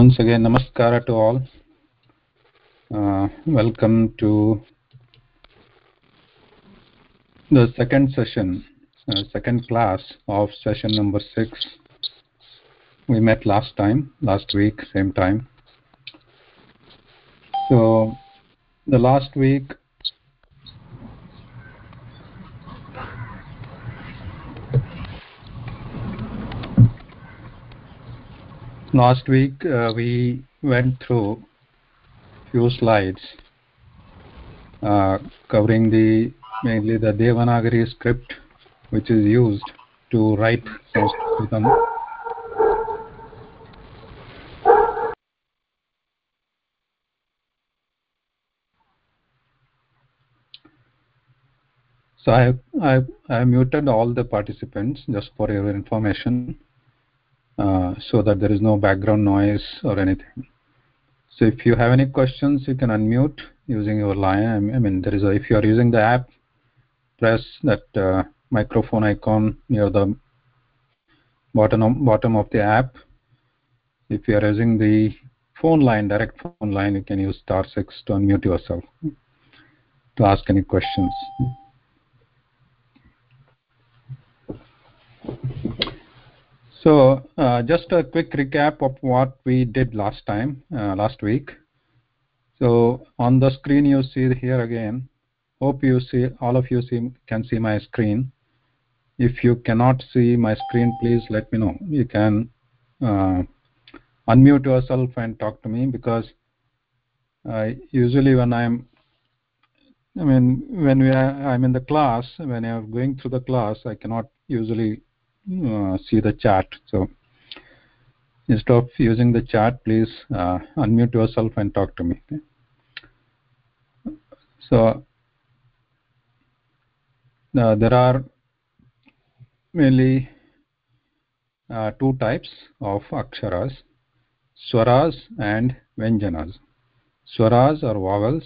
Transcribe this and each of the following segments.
once again namaskara to all. Uh, welcome to the second session uh, second class of session number 6 we met last time last week same time. So the last week last week uh, we went through few slides uh, covering the mainly the Devanagari script which is used to write Sanskritam. So I, I I muted all the participants just for your information uh, so that there is no background noise or anything. So if you have any questions you can unmute using your line i mean there is a if you are using the app press that uh, microphone icon near the bottom of, bottom of the app. If you are using the phone line direct phone line you can use star 6 to unmute yourself to ask any questions so uh, just a quick recap of what we did last time uh, last week. So on the screen you see here again. Hope you see all of you see can see my screen. If you cannot see my screen please let me know. You can uh, unmute yourself and talk to me because usually when i'm i mean when we are, i'm in the class when i'm going through the class i cannot usually uh, see the chat so instead of using the chat please uh, unmute yourself and talk to me okay? so uh, there are mainly uh, two types of aksharas swaras and vyanjanas swaras are vowels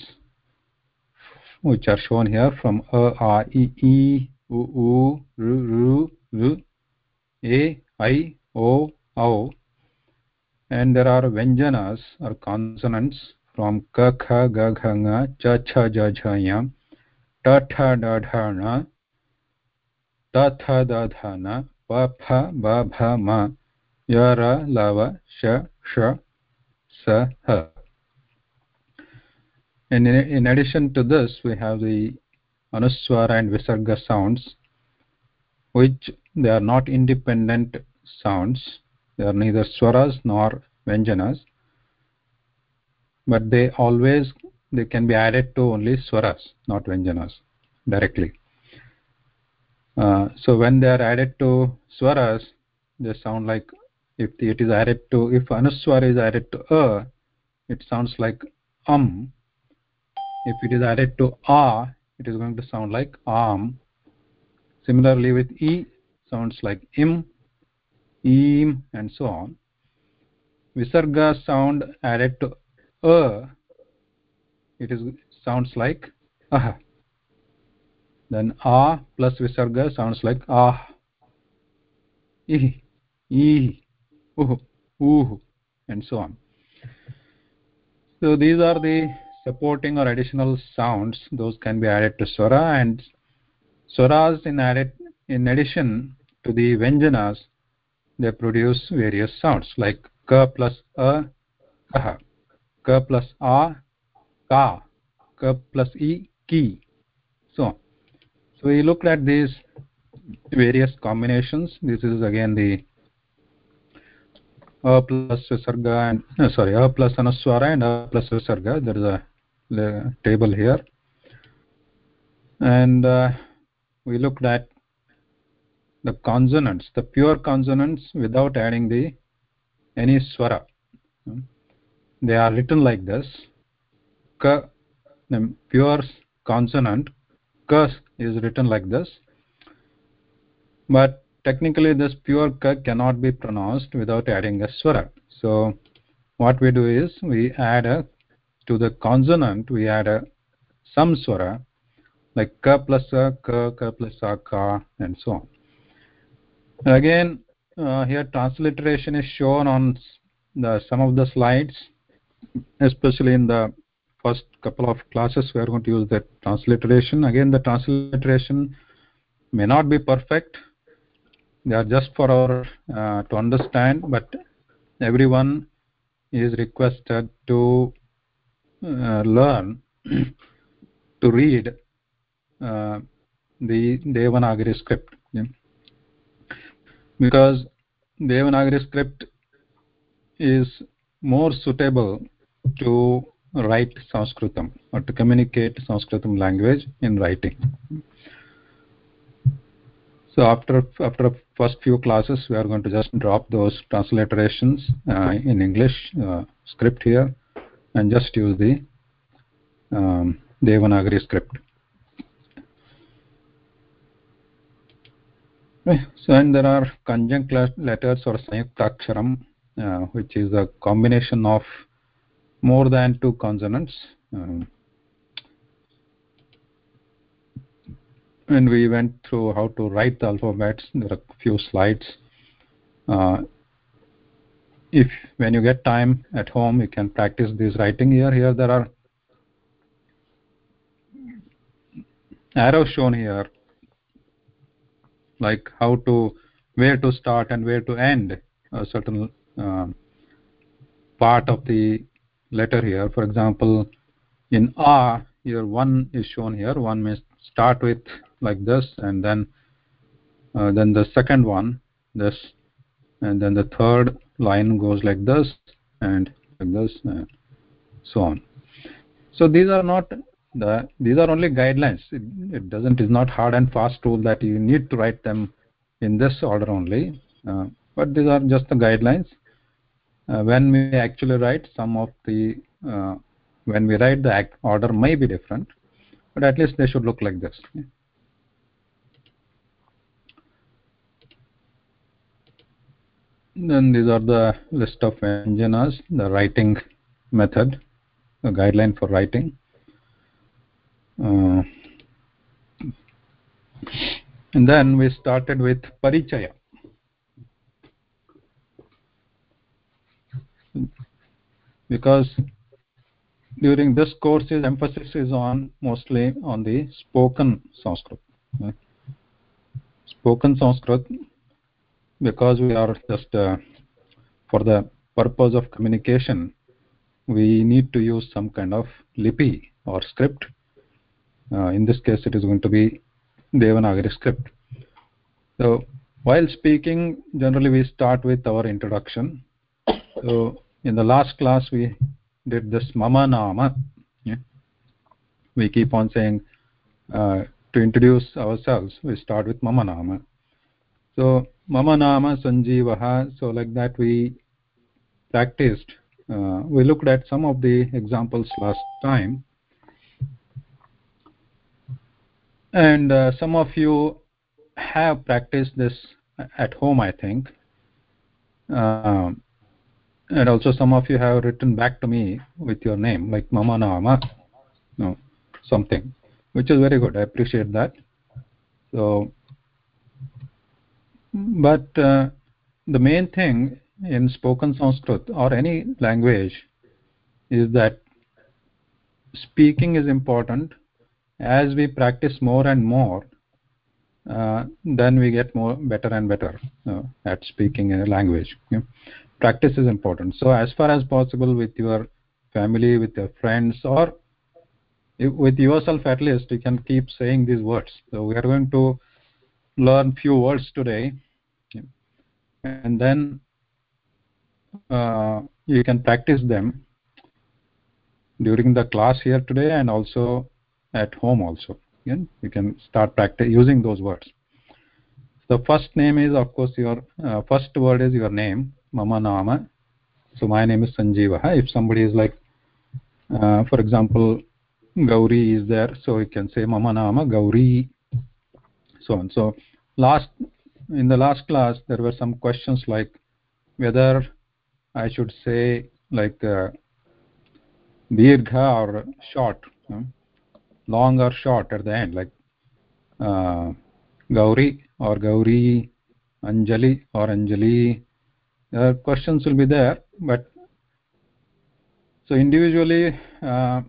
which are shown here from a a e e u u ru ru ru a i o o. And there are vyanjanas or consonants from ka kha ga gha nga cha cha ja jha ya ta tha da dha na ta tha da dha na pa pha ba bha ma ya ra la va sha sha sa ha. And in, in addition to this we have the anuswara and visarga sounds which they are not independent sounds. They are neither swaras nor vyanjanas. But they always they can be added to only swaras not vyanjanas directly. Uh, so when they are added to swaras they sound like if it is added to if anuswara is added to a it sounds like um if it is added to a it is going to sound like am. Similarly with e sounds like im im and so on. Visarga sound added to a. It is sounds like ah. Then a plus visarga sounds like ah. E e uh uh and so on. So these are the supporting or additional sounds. Those can be added to swara and swaras in added in addition to the vyanjanas they produce various sounds like ka plus a kah ka plus a ka ka plus e ki so so we looked at these various combinations. This is again the a plus visarga and no, sorry a plus anuswara and a plus visarga there is a, a table here. And uh, we looked at the consonants the pure consonants without adding the any swara. They are written like this. Ka the pure consonant ka is written like this. But technically this pure ka cannot be pronounced without adding a swara. So what we do is we add a to the consonant we add a some swara like ka plus a ka ka plus a ka and so on again uh, here transliteration is shown on the some of the slides especially in the first couple of classes. We are going to use the transliteration. Again the transliteration may not be perfect. They are just for our uh, to understand but everyone is requested to uh, learn to read uh, the Devanagari script. Yeah. Because Devanagari script is more suitable to write Sanskritam or to communicate Sanskritam language in writing. So after after first few classes, we are going to just drop those transliterations uh, in English uh, script here and just use the um, Devanagari script. So and there are conjunct letters or Sanyuktaksharam, uh, which is a combination of more than two consonants. Um, and we went through how to write the alphabets. There are a few slides. Uh, if when you get time at home, you can practice this writing here. Here there are arrows shown here like how to where to start and where to end a certain uh, part of the letter here. For example in r here one is shown here. One may start with like this and then uh, then the second one this and then the third line goes like this and like this and so on. So these are not the these are only guidelines. It, it doesn't is not hard and fast rule that you need to write them in this order only. Uh, but these are just the guidelines. Uh, when we actually write some of the uh, when we write the order may be different but at least they should look like this. Then these are the list of vyanjanas the writing method the guideline for writing uh, and then we started with parichaya. Because during this course is emphasis is on mostly on the spoken sanskrit spoken sanskrit because we are just uh, for the purpose of communication we need to use some kind of lipi or script in this case it is going to be devanagari script. So while speaking generally we start with our introduction. So in the last class we did this mama nama. Yeah? we keep on saying uh, to introduce ourselves we start with mama nama. So mama nama sanjeevah so like that we practiced uh, we looked at some of the examples last time and uh, some of you have practiced this at home i think. Uh, and also some of you have written back to me with your name like mama nama no something which is very good. I appreciate that. So but uh, the main thing in spoken sanskrit or any language is that speaking is important as we practice more and more uh, then we get more better and better uh, at speaking a language yeah? practice is important. So as far as possible with your family with your friends or with yourself at least you can keep saying these words. So we are going to learn few words today and then uh, you can practice them during the class here today and also at home also. Again, you can start practice using those words. The first name is of course your uh, first word is your name. Mama nama so my name is sanjeeva if somebody is like uh, for example gauri is there so you can say mama nama gauri so on. So last in the last class there were some questions like whether i should say like uh, dirgha or short long or short at the end like uh, gauri or gauri anjali or anjali uh, questions will be there but so individually uh,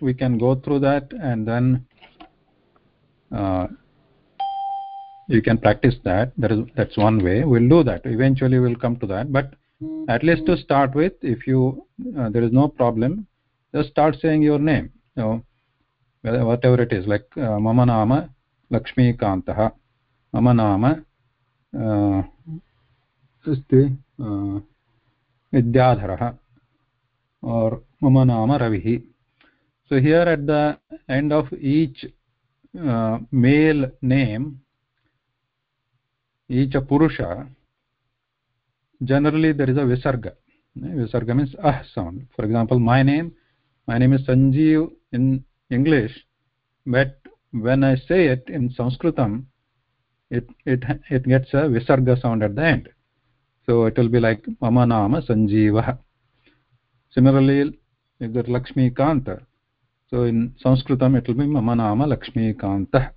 we can go through that and then uh, you can practice that. That is that's one way. We'll do that. Eventually we'll come to that. But at least to start with if you uh, there is no problem just start saying your name. You it is like uh, mama nama lakshmi kantah mama nama अस्ति विद्याधरः or mama nama ravihi so here at the end of each uh, male name each purusha generally there is a visarga visarga means ah sound for example my name my name is sanjeev in english but when i say it in sanskritam it it it gets a visarga sound at the end. So it will be like mama nama sanjeevah. Similarly if there lakshmi kanta so in sanskritam it will be mama nama lakshmi kantah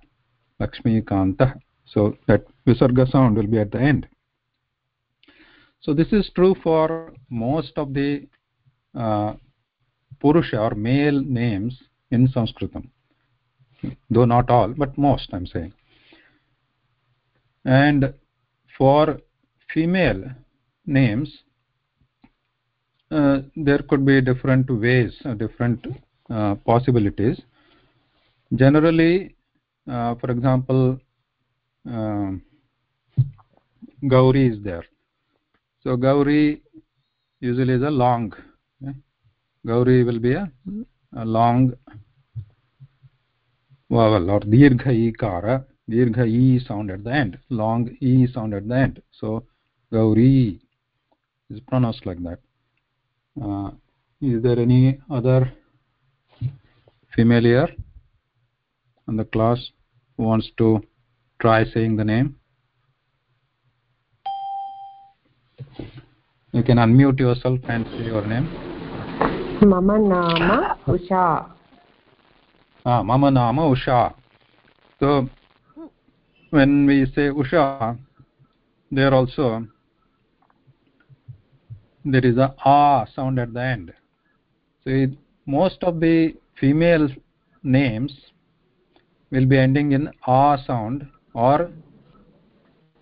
lakshmi kantah so that visarga sound will be at the end. So this is true for most of the uh, purusha or male names in sanskritam. Though not all but most i'm saying. And for female names uh, there could be different ways uh, different uh, possibilities. Generally uh, for example um, gauri is there. So gauri usually is a long okay? gauri will be a long vowel or dirgha ikara dirgha e sound at the end. Long e sound at the end. So gauri is pronounced like that. Uh, is there any other familiar in the class who wants to try saying the name? You can unmute yourself and say your name mama nama usha ah mama nama usha so when we say usha there also there is a sound at the end. So most of the female names will be ending in ah sound or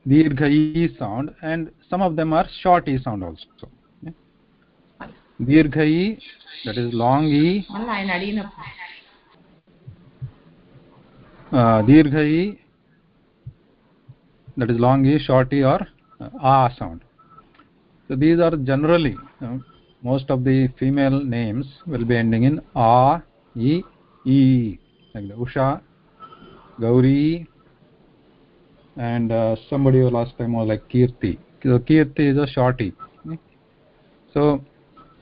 dirgha e sound and some of them are short e sound also dirgha e that is long e uh, dirgha e that is long e short e or uh, ah sound so these are generally uh, most of the female names will be ending in a e e like the usha gauri and uh, somebody who last time was like kirti so kirti is a short e so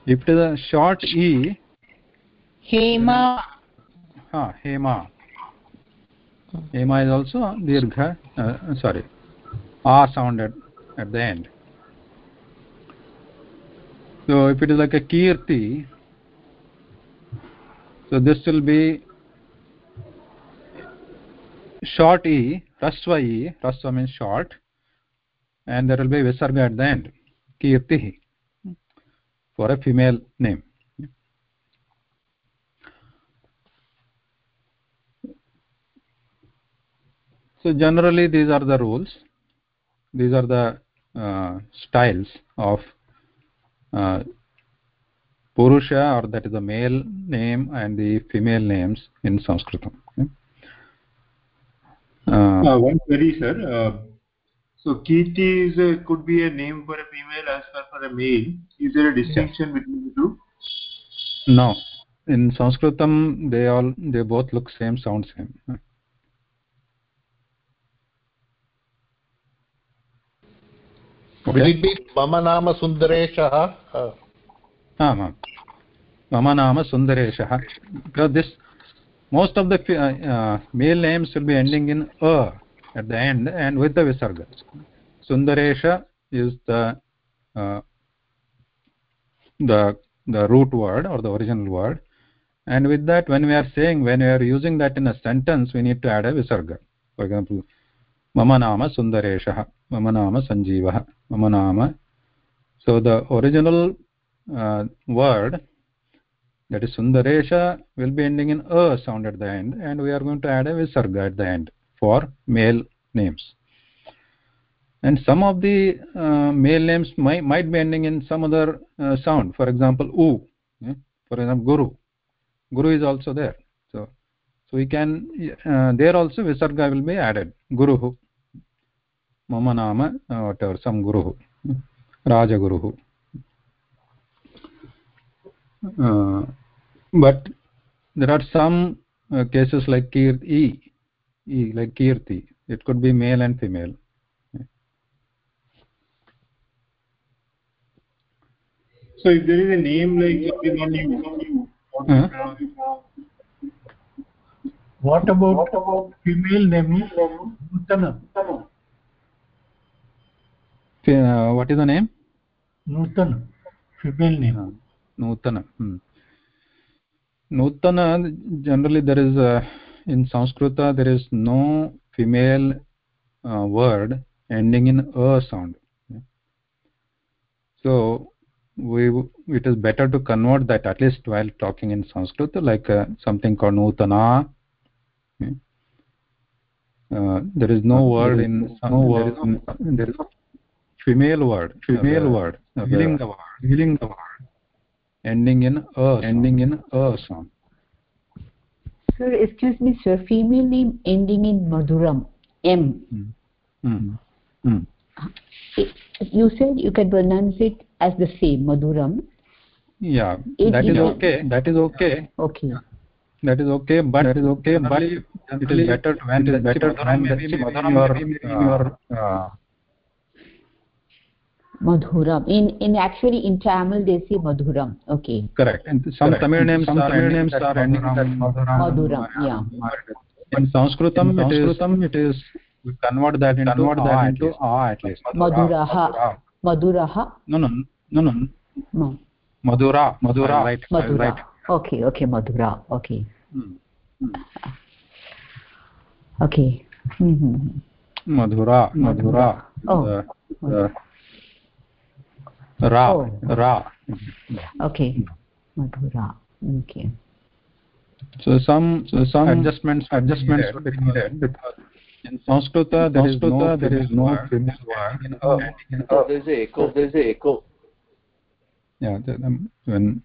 if it is a short e. hema ha hema hema is also dirgha uh, sorry a sound at, at the end. So if it is like a kirti so this will be short e rasva e rasva means short and there will be visarga at the end. Kirti for a female name. So generally these are the rules. These are the uh, styles of uh, purusha or that is the male name and the female names in sanskritam. Okay? uh, one query sir. Uh, so Kirti is a, could be a name for a female as well for a male. Is there a distinction yeah. between the two? No. In Sanskritam, they all they both look same, sound same. Will it be Mama Nama Sundareshaha? Ah, Mama Nama Sundareshaha. Because this, most of the uh, uh, male names will be ending in A at the end and with the visarga. Sundaresha is the uh, the the root word or the original word. And with that when we are saying when we are using that in a sentence we need to add a visarga. For example mama nama sundareshah mama nama sanjeevah mama nama. So the original uh, word that is sundaresha will be ending in a sound at the end and we are going to add a visarga at the end for male names and some of the uh, male names might, might be ending in some other uh, sound for example u yeah? for example guru guru is also there so so we can uh, there also visarga will be added guru mama nama uh, whatever some guru raja guru uh, but there are some uh, cases like kirti e, like kirti it could be male and female So if there is a name like Abhimanyu, how do you Huh? pronounce it? What about female name? Nutana. uh, what is the name Nutana. Female name. uh, nutana hmm. nutana generally there is a, in sanskrita there is no female uh, word ending in a sound. So we it is better to convert that at least while talking in sanskrit like uh, something called nutana. Uh, there is no word in no word. in, there is no female word female word. Healing the word. Healing the word. Ending in a ending in a sound Sir, excuse me, sir. Female name ending in Madhuram. M. Hmm. Hmm. It- You said you can pronounce it as the same, Madhuram. yeah It that is is- okay that is okay Okay. that is okay but that is okay but it is better to when it is better to when the your uh, Madhuram. In in actually in Tamil they say Madhuram. Okay. correct and some Correct. tamil names Some are Tamil names are ending madhuram, Madhuram, yeah. in sanskritam In it is Sanskritam, it is we convert that into convert that into a at least Madhuraha. Madhuraha. no no no no No. madhura madhura I'll right Madhura. right Okay, okay, Madhura. Okay. Hmm. Okay. Mm-hmm. madhura madhura Oh. the, the ra Oh. ra Okay. Madhura. Okay. so some so some adjustments adjustments would be needed because in sanskrita there is no there is no female word in a Oh, there's a echo. There's a echo. yeah the, um, when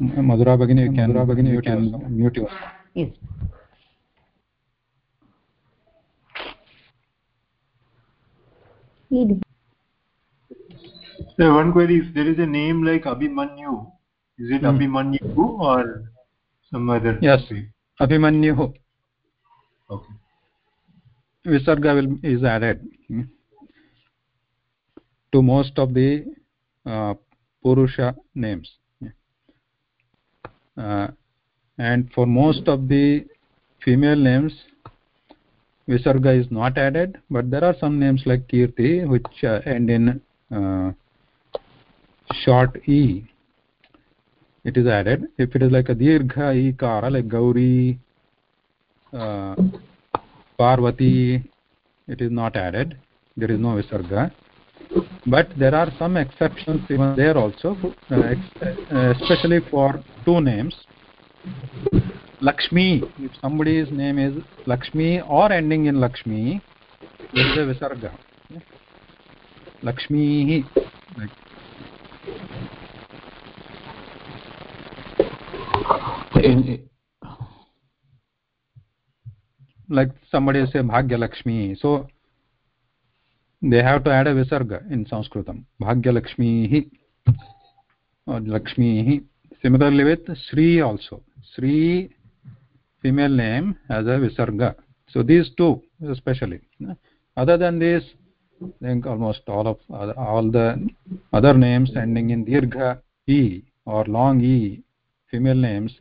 madhura bhagini you can madhura bhagini you can mute your Yes. Need- So one query, if there is a name like Abhimanyu, is it Hmm. Abhimanyu or some other? Yes. way? abhimanyu Okay. visarga will is added hmm, to most of the uh, purusha names uh, and for most of the female names visarga is not added but there are some names like kirti which uh, end in uh, short e it is added if it is like a dirgha e kara like gauri uh, parvati it is not added there is no visarga but there are some exceptions even there also uh, uh, especially for two names lakshmi if somebody's name is lakshmi or ending in lakshmi there is a visarga lakshmi like In, like somebody say bhagya lakshmi so they have to add a visarga in sanskritam bhagya lakshmi or lakshmi similarly with sri also sri female name has a visarga so these two especially other than this I think almost all of other- all the other names ending in dirgha e or long e female names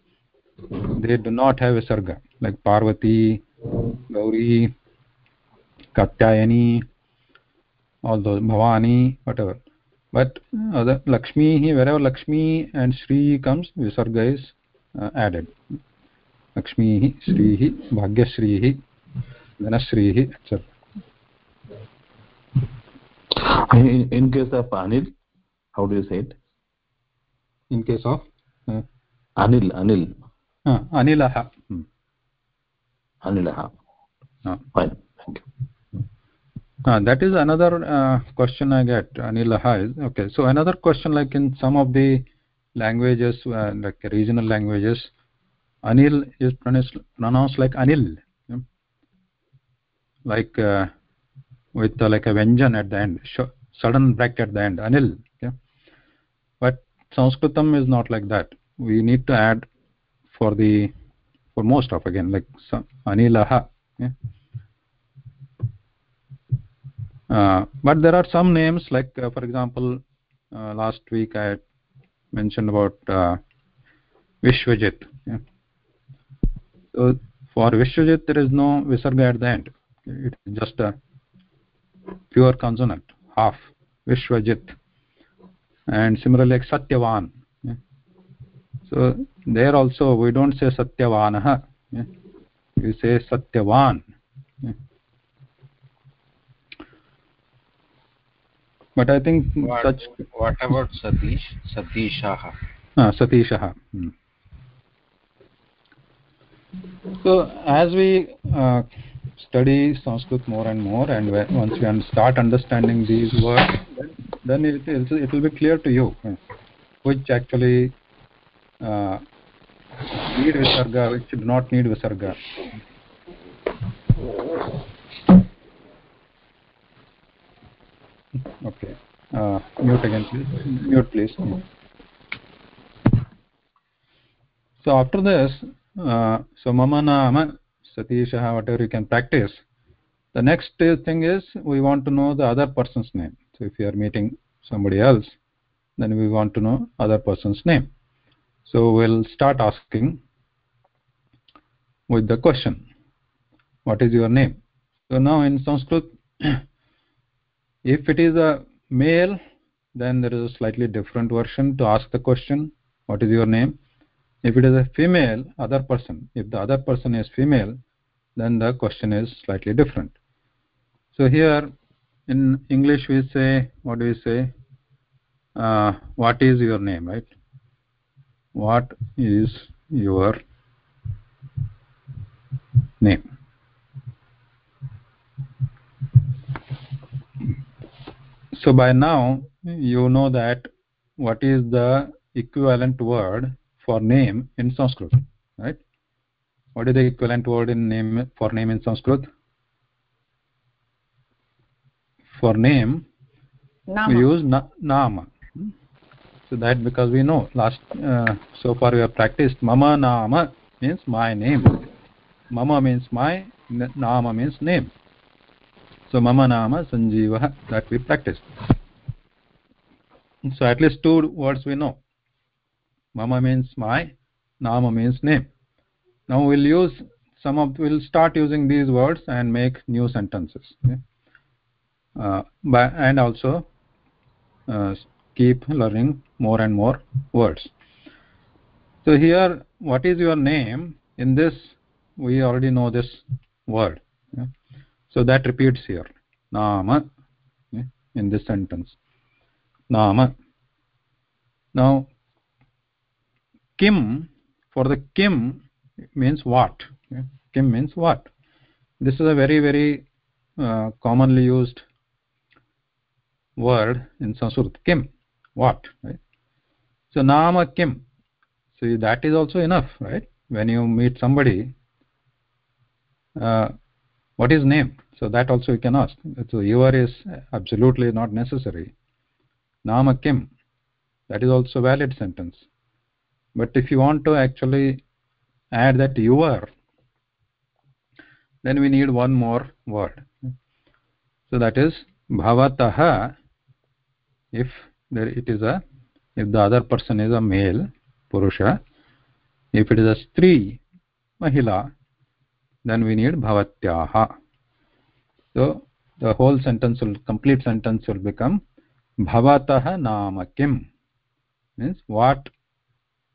they do not have visarga like parvati gauri katyayani all those bhavani whatever. But other lakshmi wherever lakshmi and shri comes visarga is uh, added. Lakshmi shri bhagyashri dhanashri etc in, in case of Anil, how do you say it? in case of uh, anil anil uh, anilaha hmm. anilah Ah. fine thank you Uh, that is another uh, question I get. Anilaha is okay. So another question, like in some of the languages, uh, like regional languages, Anil is pronounced, pronounced like Anil, yeah? like uh, with uh, like a vyanjan at the end, sudden bracket at the end, Anil. Yeah? But Sanskritam is not like that. We need to add for the for most of again like Anilaha. Yeah? Uh, but there are some names like uh, for example uh, last week i mentioned about uh, vishwajit yeah. so for vishwajit there is no visarga at the end it is just a pure consonant half vishwajit and similarly like satyavan yeah. so there also we don't say satyavanah yeah. we say satyavan yeah. but i think What, such what about Satish? Satishah. uh, satishah hmm. so as we uh, study sanskrit more and more and when, once un- start understanding these words then, it, it, will be clear to you which actually uh, need visarga which do not need visarga. Okay. Uh, mute again please. Mute please. So after this uh, so mama nama satishah whatever you can practice. The next thing is we want to know the other person's name. So if you are meeting somebody else then we want to know other person's name. So we'll start asking with the question what is your name? So now in sanskrit if it is a male then there is a slightly different version to ask the question what is your name? If it is a female other person if the other person is female then the question is slightly different. So here in english we say what do we say? Uh, what is your name right? What is your name? So by now you know that what is the equivalent word for name in sanskrit what is the equivalent word in name for name in sanskrit? For name Nama. we use na nama. So that because we know last uh, so far we have practiced mama nama means my name. Mama means my nama means name. So mama nama sanjeeva that we practiced. So at least two words we know. Mama means my nama means name now we'll use some of we'll start using these words and make new sentences okay? uh, by, and also uh, keep learning more and more words. So here what is your name? In this we already know this word so that repeats here. Nama in this sentence. Nama. Now kim for the kim means what? Yeah? kim means what? This is a very very uh, commonly used word in sanskrit. Kim. What? Right? So nama kim. So that is also enough right? When you meet somebody uh, what is name? So that also you can ask. So your is absolutely not necessary. Nama kim. That is also valid sentence. But if you want to actually add that your then we need one more word. So that is bhavatah if there it is a if the other person is a male purusha if it is a stri mahila then we need bhavatyaha. So the whole sentence will complete sentence will become bhavatah nama kim. Means what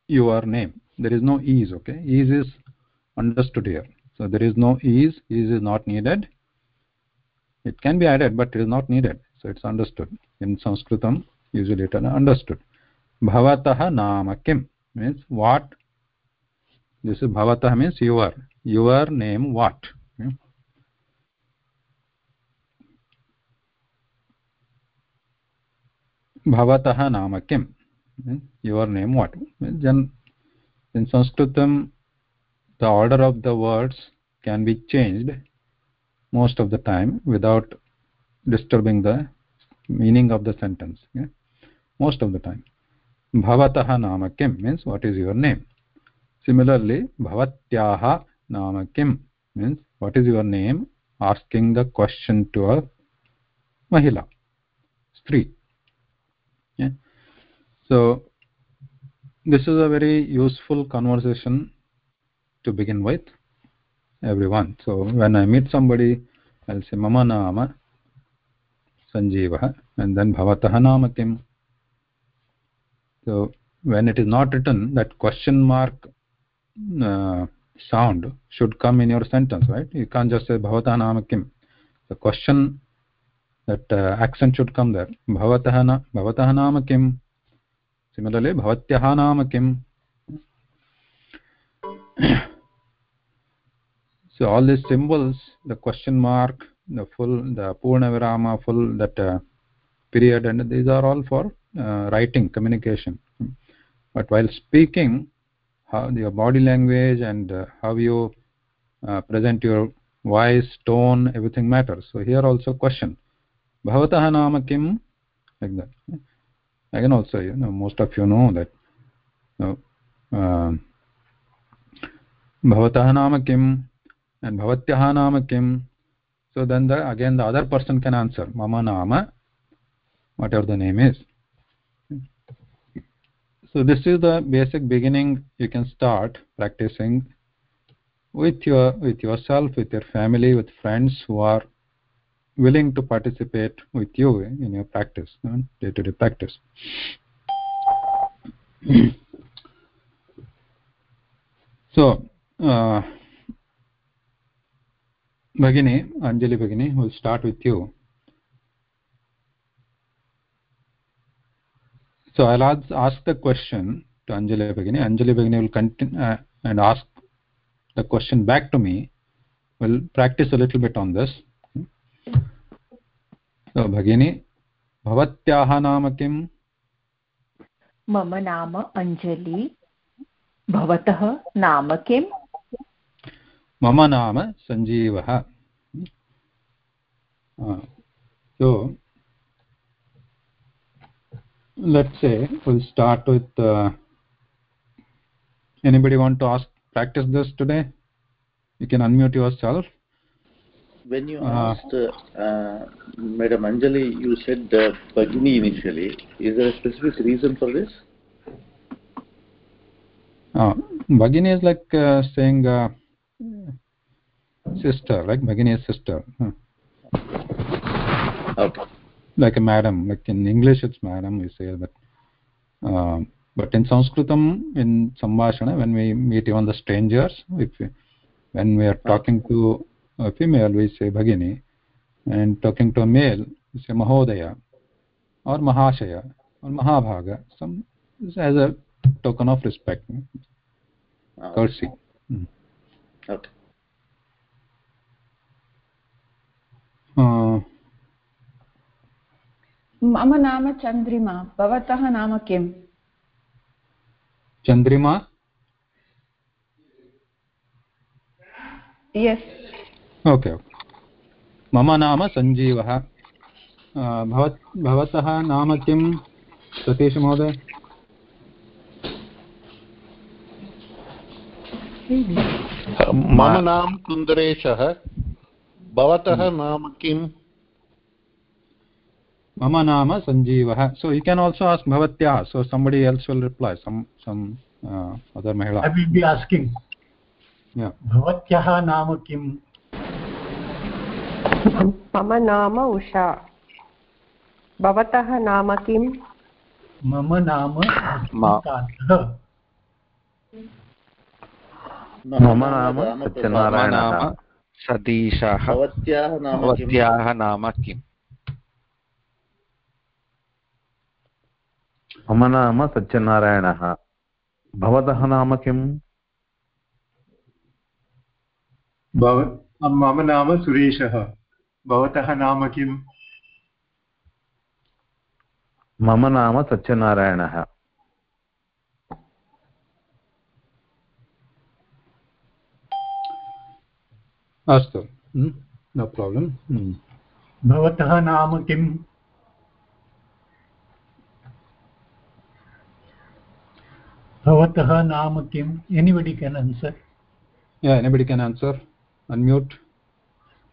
your name there is no ease okay? Ease is understood here. So there is no ease ease is not needed. It can be added but it is not needed. So it's understood. In sanskritam usually it is understood. Bhavatah nama kim means what? This is bhavatah means your. Your name what? Hmm? Okay? kim means your name what? Then in sanskritam the order of the words can be changed most of the time without disturbing the meaning of the sentence okay? most of the time bhavatah nama kim means what is your name similarly bhavatyaha nama kim means what is your name asking the question to a mahila stri yeah? so this is a very useful conversation to begin with everyone. So when i meet somebody i'll say mama nama sanjeevah and then bhavatah nama so when it is not written that question mark uh, sound should come in your sentence right? You can't just say bhavatah nama the question that uh, accent should come there. Bhavatah na bhavatah similarly bhavatyah nama kim so all these symbols the question mark the full the purna virama full that uh, period and these are all for uh, writing communication. But while speaking how your body language and uh, how you uh, present your voice tone everything matters. So here also question. Bhavatah nama kim? Like that again also you know most of you know that bhavatah nama kim and bhavatyah nama kim so then the again the other person can answer mama nama whatever the name is. So this is the basic beginning. You can start practicing with your with yourself with your family with friends who are willing to participate with you in your practice day to day practice so uh, Bhagini, Anjali Bhagini, we'll start with you. So I'll ask, ask the question to Anjali Bhagini. Anjali Bhagini will continue uh, and ask the question back to me. We'll practice a little bit on this. भगिनी भवत्याः नाम किम्? मम नाम अञ्जलि। भवतः नाम किम्? मम नाम सञ्जीवः। So let's say will start with anybody want to ask practice this today you can unmute yourself When you Uh, asked uh, Madam Anjali, you said uh, Bhagini initially. Is there a specific reason for this? uh, Bhagini is like uh, saying uh, sister like Bhagini is sister huh. Okay. like a madam like in english it's madam we say that uh, but in sanskritam in sambhashana when we meet even the strangers if we, when we are talking to a female we say bhagini and talking to a male we say mahodaya or mahashaya or mahabhaga some as a token of respect Ah, courtesy Okay. uh, मम नाम चन्द्रिमा भवतः नाम किम् chandrima yes okay okay. मम नाम सञ्जीवः भवत् भवतः नाम किं सतीश महोदय मम नाम कुन्दरेशः भवतः नाम किम् मम नाम सञ्जीवः सो यु केन् आल्सो आस्क् भवत्याः सो somebody else will reply some some uh, other mahila I will be asking. yeah. भवत्याः नाम किम् मम नाम उषा। भवतः नाम किम्? मम नाम मम नाम रामप्रसादः। मम नाम नारायणः। सतीशः भवत्याः नाम किम्? मम नाम सत्यनारायणः। भवतः नाम किम्? भव मम नाम सुरेशः। भवतः नाम किम्? मम नाम सत्यनारायणः। अस्तु। नो प्राब्लम् भवतः नाम किम्? भवतः नाम किम्? Anybody can answer anybody can answer. Unmute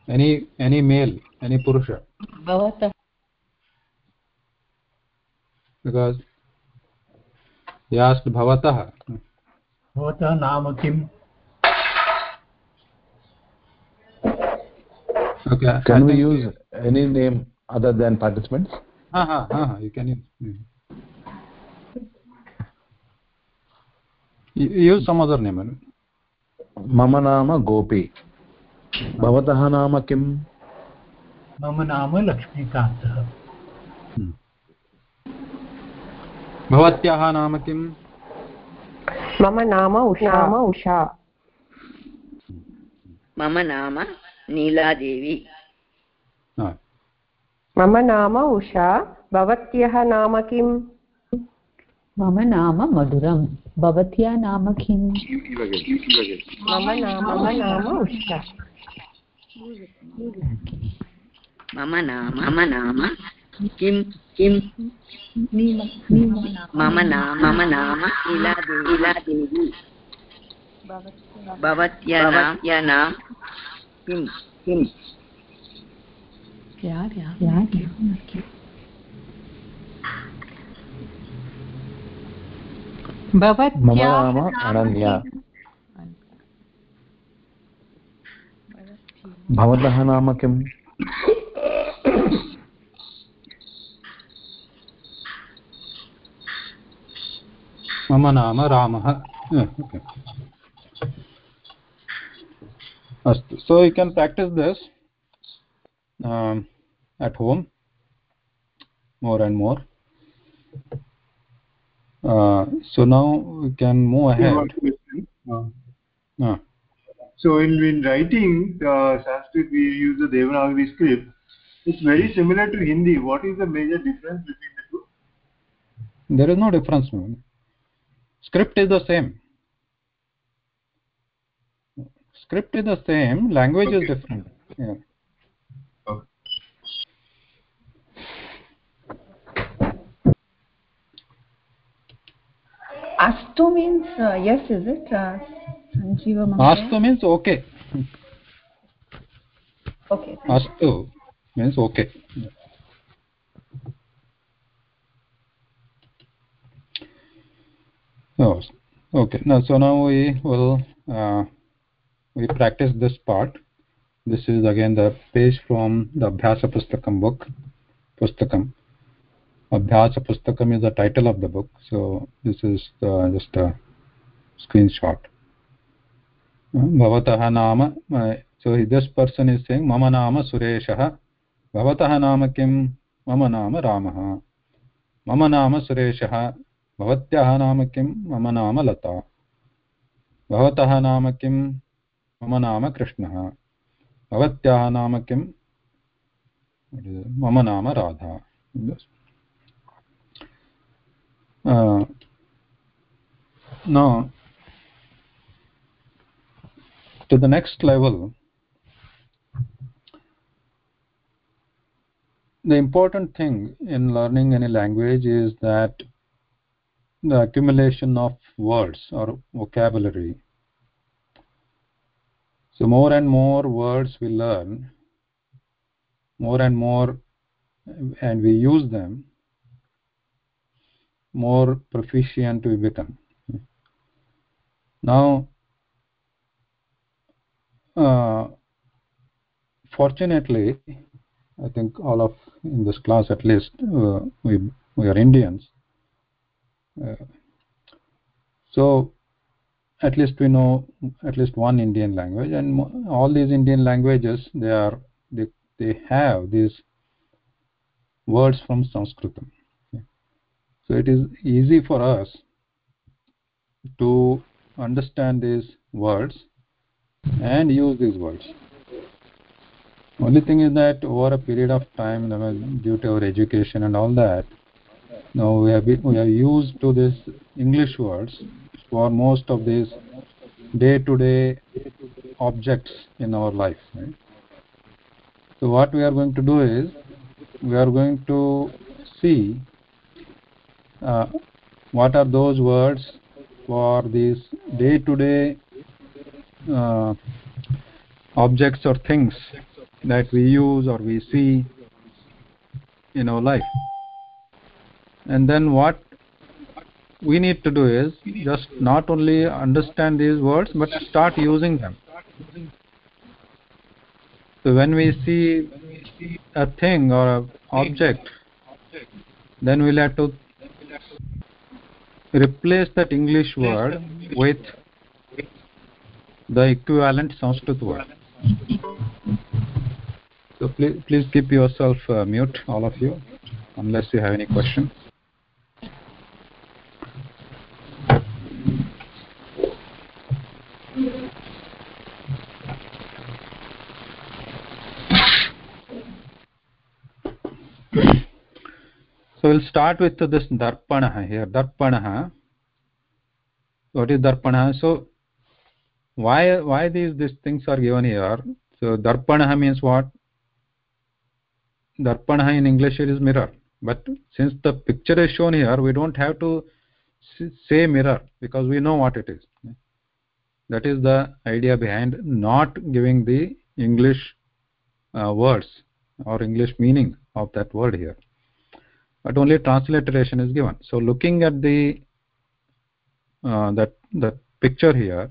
any any male any purusha भवतः because he asked bhavatah भवतः नाम किम् okay can we use any name other than participants ha ha ha you can use mm. Use some other name मम नाम गोपी भवतः नाम किम्? मम नाम लक्ष्मीकान्तः। भवत्याः नाम किम्? मम नाम उषा। उषा। मम नाम नीलादेवी। मम नाम उषा। भवत्याः नाम किम्? मम नाम मधुरं भवत्या नाम किम्? मम नाम मम नाम उषा। मम नाम मम नाम किं किं? मम नाम मम नाम नीलादेवी नीलादेवी भवत्या नाम किं? किं मम नाम अनन्या। भवतः नाम किम् मम नाम रामः Yeah, okay. अस्तु so you can practice this um, at home more and more uh, so now we can move ahead One question. Uh, uh, So in, in writing uh, Sanskrit, we use the Devanagari script. It's very similar to Hindi. What is the major difference between the two? there is no difference man. script is the same script is the same language is different yeah Okay. Astu means uh, yes, is it? Uh, Sanjeeva Mahaya? astu means okay Okay. thank you. astu means okay oh okay now so now we will uh, we practice this part this is again the page from the abhyasa pustakam book pustakam abhyasa pustakam is the title of the book so this is uh, just a screenshot भवतः नाम so this person is saying mama nama sureshah भवतः नाम किं मम नाम रामः। मम नाम सुरेशः। भवत्याः नाम किं मम नाम लता। भवतः नाम किं मम नाम कृष्णः। भवत्याः नाम किं मम नाम Radha. now to the next level the important thing in learning any language is that the accumulation of words or vocabulary. So more and more words we learn more and more and we use them more proficient we become. Now fortunately i think all of in this class at least uh, we we are indians. Uh, so at least we know at least one indian language and all these indian languages they are they they have these words from sanskritam. So it is easy for us to understand these words and use these words only thing is that over a period of time due to our education and all that now we have we are used to this english words for most of these day to day objects in our life right? so what we are going to do is we are going to see uh, what are those words for these day to day Uh, objects or things that we use or we see in our life. And then what we need to do is just not only understand these words but start using them. So when we see a thing or an object then we'll have to replace that english word with the equivalent sanskrit word so please, please keep yourself uh, mute all of you unless you have any question so we'll start with this darpana here darpana what is darpana so why why these these things are given here? So darpana means what? Darpana in english it is mirror. But since the picture is shown here we don't have to say mirror because we know what it is. That is the idea behind not giving the english uh, words or english meaning of that word here. But only transliteration is given. So looking at the uh, that the picture here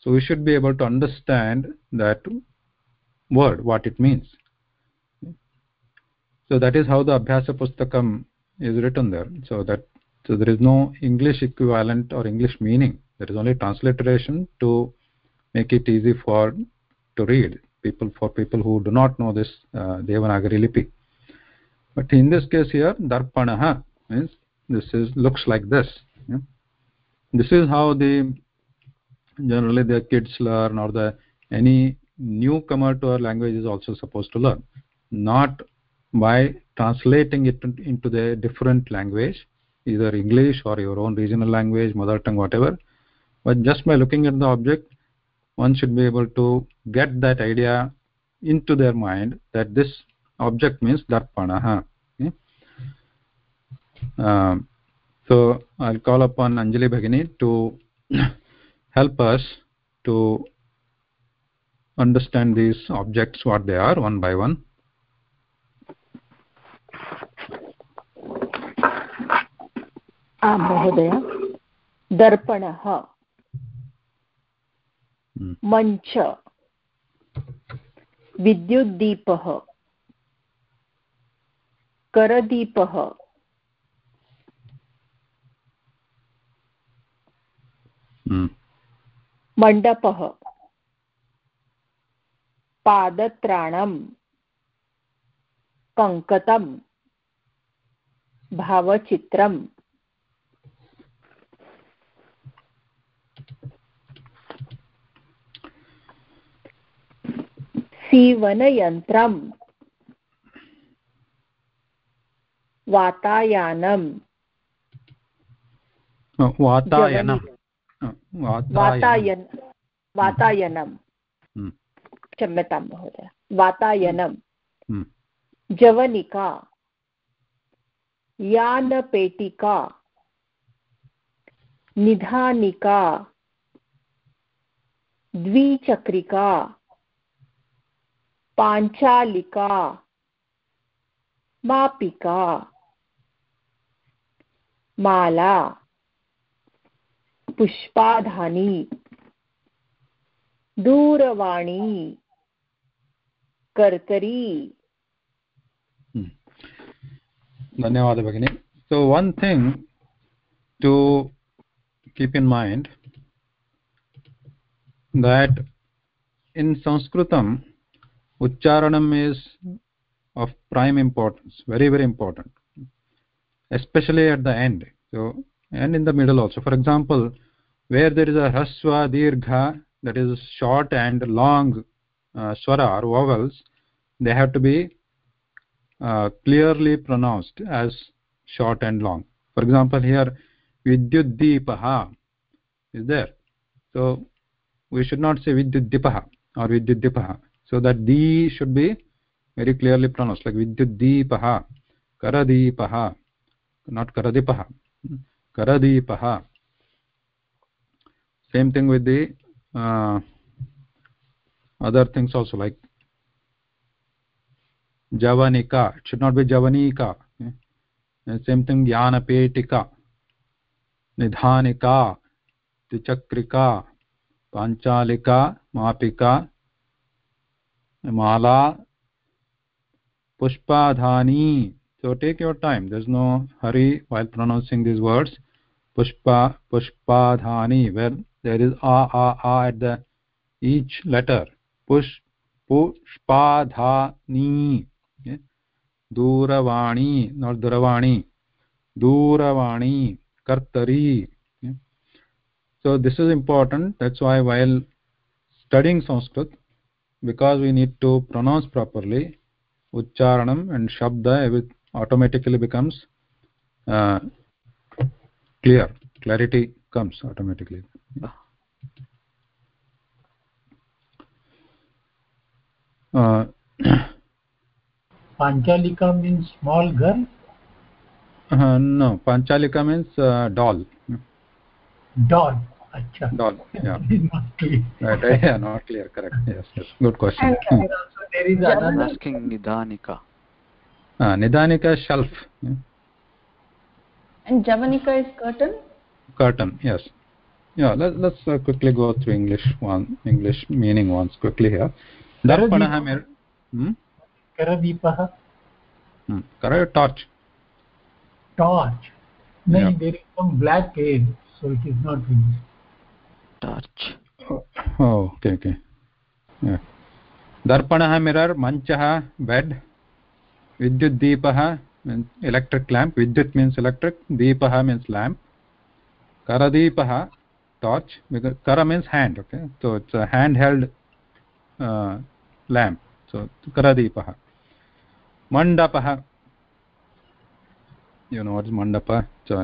so we should be able to understand that word what it means. So that is how the abhyasa pustakam is written there. So that so there is no english equivalent or english meaning. There is only transliteration to make it easy for to read. People for people who do not know this uh, devanagari lipi. But in this case here darpanah means this is looks like this. Yeah? this is how the generally the kids learn or the any newcomer to our language is also supposed to learn not by translating it into the different language either english or your own regional language mother tongue whatever but just by looking at the object one should be able to get that idea into their mind that this object means darpanah okay? um, so i'll call upon anjali bhagini to help us to understand these objects what they are one by one आं महोदय दर्पणः मञ्च विद्युद्दीपः करदीपः मण्डपः। पादत्राणं। कङ्कतं। भावचित्रम्। सीवनयन्त्रम्। वातायानं। वातायनं वातायन वातायनं क्षम्यतां महोदय। वातायनं जवनिका। यानपेटिका। निधानिका। द्विचक्रिका। पाञ्चालिका। मापिका। माला। पुष्पाधानी दूरवाणी कर्करी hmm. धन्यवाद भगिनी। So one thing to keep in mind that in संस्कृतम उच्चारणम is of prime importance very very important especially at the end. So and in the middle also. For example uh, where there is a haswa dirgha that is short and long uh, swara or vowels they have to be uh, clearly pronounced as short and long. For example here vidyuddeepaha is there. So we should not say vidyuddeepaha or vidyuddeepaha so that d should be very clearly pronounced like vidyuddeepaha karadipaha not karadipaha. Karadipaha same thing with the uh, other things also like javanika it should not be javanika and same thing jnanapetika nidhanika tichakrika panchalika mapika mala pushpadhani so take your time there's no hurry while pronouncing these words pushpa pushpadhani where there is a a a at the each letter push pushpadhani okay? duravani not duravani duravani kartari so this is important that's why while studying sanskrit because we need to pronounce properly ucharanam and shabda it automatically becomes uh, clear clarity comes automatically uh, panchalika means small girl uh, no panchalika means uh, doll doll acha doll yeah not clear right yeah not clear correct yes, yes. good question And, Here also there is another asking nidanika uh, nidanika shelf yeah. And Javanika is curtain? Curtain yes yeah let, let's uh, quickly go through english one english meaning once quickly here darpanah mir hmm? karadipah hmm. kara torch torch no Yeah. there is some black aid so it is not used torch oh oh okay okay yeah darpanah mirror manchah bed vidyut deepah means electric lamp vidyut means electric deepah means lamp karadeepah torch because kara means hand okay so it's a handheld uh, lamp so karadeepah mandapah you know what is mandapa so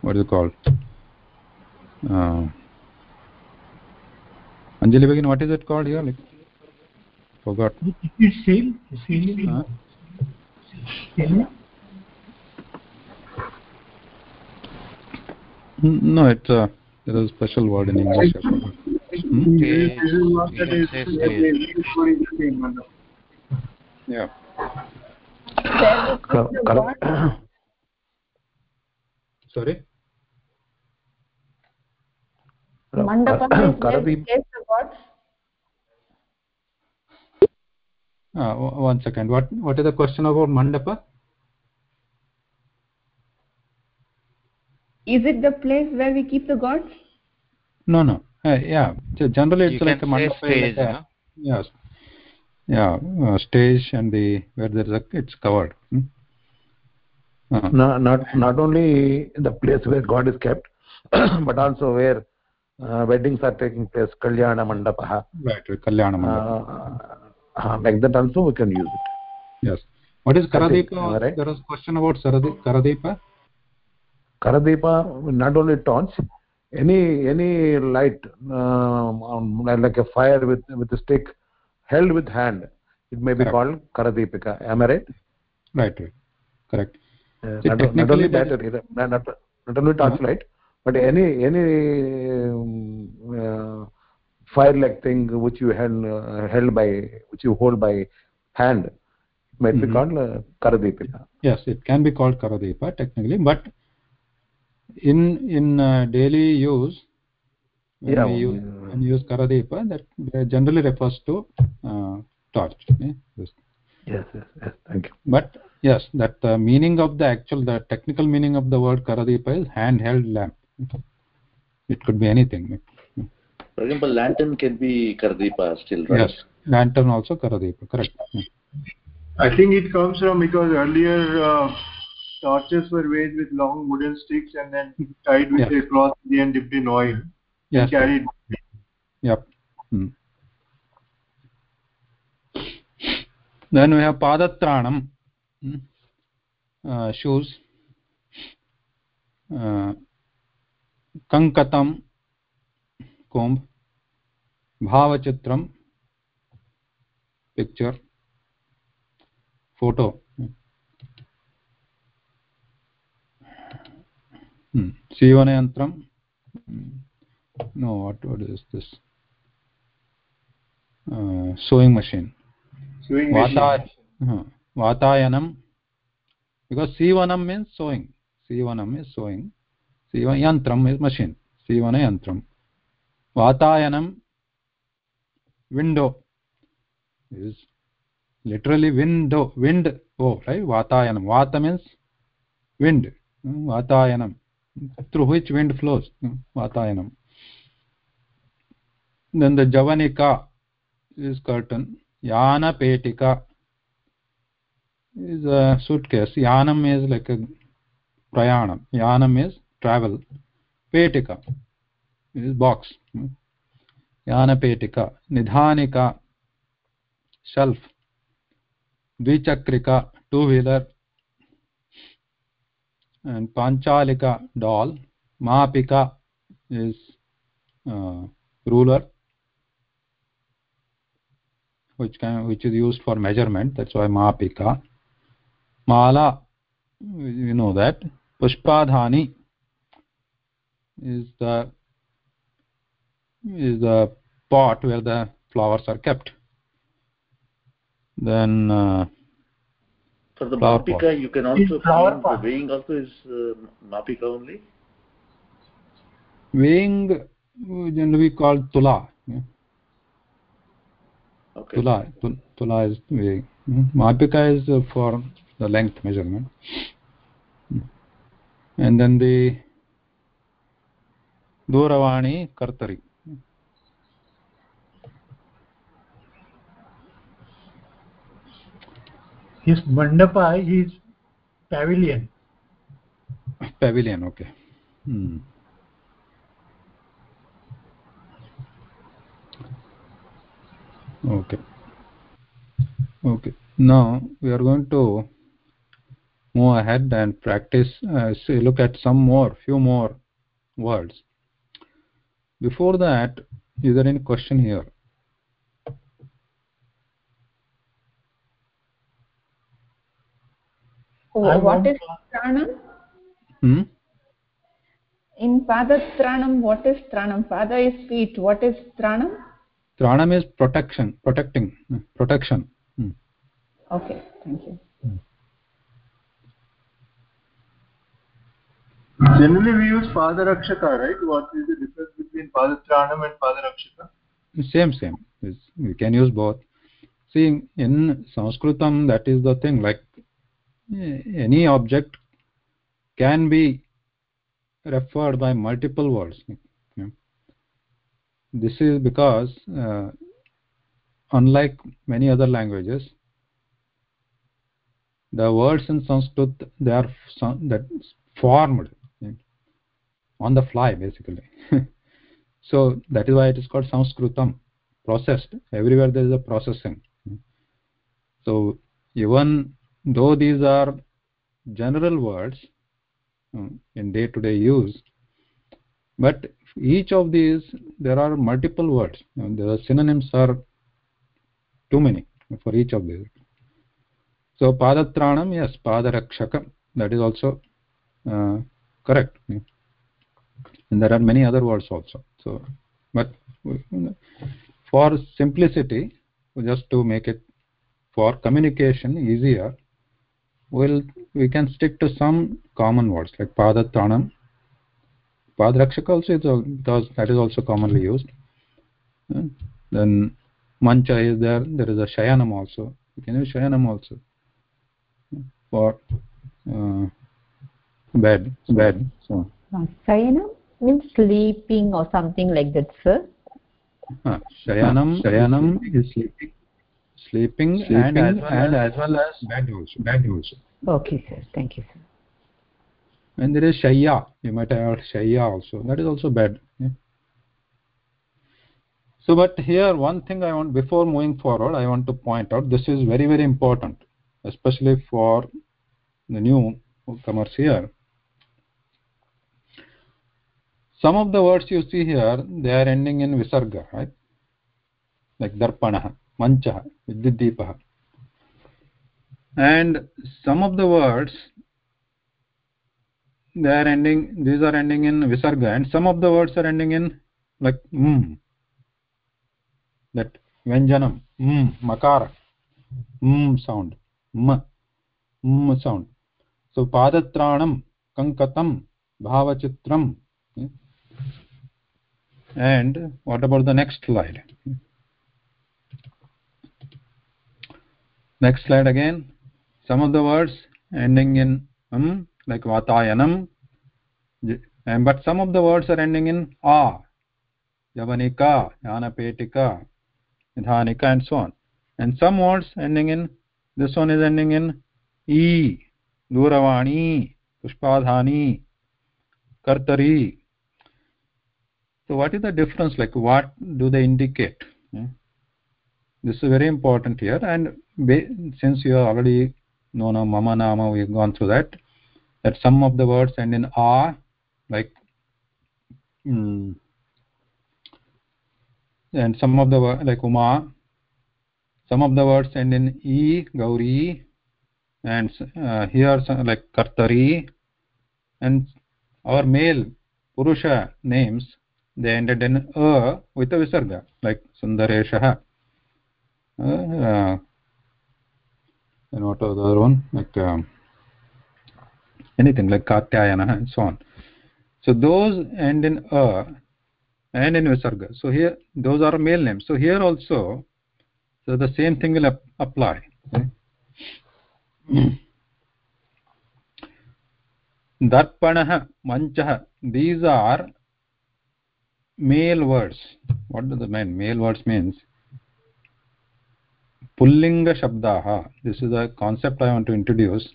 what is it called uh, anjali begin what is it called here like forgot seal seal Huh? seal no it's uh, there is a special word in english Hmm? This is what that You is can say stage. before the same one. yeah Where we put the God? sorry Mandapa is where we Karadip- place the gods? uh, o- one second what what is the question about mandapa Is it the place where we keep the gods? no no. Uh, yeah. So generally it's you like a can mandapa stage like a, no? yes. Yeah uh, stage and the where there is a it's covered. Hmm? uh, no, not not only the place where god is kept but also where uh, weddings are taking place kalyana mandapa right right kalyana mandapa uh, uh, like that also we can use it. Yes. What is I think, karadeepa right? there was a question about Saradi- karadeepa karadeepa not only torch any any light um, um, like a fire with with a stick held with hand it may be Correct. called karadeepika am i right? Right right. Correct. Uh, not, not only battery not, not, not only torch light but any any um, uh, fire like thing which you held uh, held by which you hold by hand it might be Mhm. called uh, karadeepika yes it can be called karadeepa technically but in in uh, daily use when Yeah, we use um, when we use karadeepa that uh, generally refers to uh, torch okay? This- yes yes yes thank you. But yes that the meaning of the actual the technical meaning of the word karadeepa is handheld lamp. It could be anything. For example lantern can be karadeepa still right? Yes lantern also karadeepa correct. I think it comes from because earlier uh, torches were made with long wooden sticks and then tied with Yes. a cloth and dipped in oil yes and carried. yep hmm. then we have padatranam hmm. uh, shoes uh, kankatam comb bhavachitram picture photo सीवनयन्त्रं no what what is this sewing machine वातायनं because सीवनं means sewing सीवनम् is sewing सीव यन्त्रम् is machine सीवनयन्त्रं वातायनं window is literally window oh right वातायनं वात means wind वातायनं through which wind flows Hmm, vatayanam then the javanika is curtain yana petika is a suitcase yanam is like a prayanam yanam is travel petika is box Hmm. yana petika nidhanika shelf dvichakrika two wheeler and panchalika doll mapika is uh, ruler which can which is used for measurement. That's why mapika mala you know that. Pushpadhani is the is the pot where the flowers are kept. Then uh, For the Flower Mapika, pot. you can also flower find the weighing also is uh, Mapika only. weighing generally called tula yeah. Okay. tula tula is weighing Hmm. mapika is uh, for the length measurement Hmm. and then the duravani kartari His mandapa is pavilion. pavilion okay. Hmm. okay. Okay. Now we are going to move ahead and practice uh, see, look at some more few more words. Before that is there any question here what want is tranam hmm? in padatranam what is tranam pada is feet what is tranam tranam is protection protecting hmm, protection hmm. okay thank you Generally, we use Padarakshaka, right? What is the difference between Padatranam and Padarakshaka? same same is we can use both see in sanskritam that is the thing like any object can be referred by multiple words. This is because uh, unlike many other languages the words in sanskrit they are that formed on the fly basically. So that is why it is called sanskritam processed. Everywhere there is a processing. So even though these are general words uh, in day to day use but each of these there are multiple words. Know, the synonyms are too many for each of these. So padatranam yes padarakshaka that is also uh, correct. And there are many other words also. So but for simplicity just to make it for communication easier we'll we can stick to some common words like padatranam. Padrakshaka also is a- because that is also commonly used. Uh, then mancha is there there is a shayanam also. You can use shayanam also. For uh, bed bed so. Uh, Sayanam means sleeping or something like that, sir. uh, shayanam shayanam is sleeping sleeping, and, as well, and as well as bed also bed also Okay, sir. Thank you, sir. and there is shayya you might have heard shayya also. That is also bed yeah? so but here one thing i want before moving forward i want to point out this is very very important especially for the newcomers here. Some of the words you see here they are ending in visarga right? Like darpanah manchah vidyutdeepah and some of the words they are ending these are ending in visarga and some of the words are ending in like mm. That vyanjanam mm makara mm sound m mm sound. So padatranam kankatam bhavachitram. And what about the next slide next slide again. Some of the words ending in um like vatayanam. And but some of the words are ending in a. Yavanika yanapetika nidhanika and so on. And some words ending in this one is ending in e. Duravani pushpadhani kartari. So what is the difference? Like what do they indicate? Yeah? This is very important here. And since you have already known now mama nama we've gone through that that some of the words end in a like mm, and some of the like uma some of the words end in e gauri and uh, here some, like kartari and our male purusha names they ended in a with a visarga like sundareshah uh, and what was the other one? Like um, anything like katyayana and so on. So those end in a and in visarga. So here those are male names. So here also so the same thing will ap apply. Okay? darpanah manchah these are male words. What does the mean? Male words means pullinga shabdaha. This is a concept i want to introduce.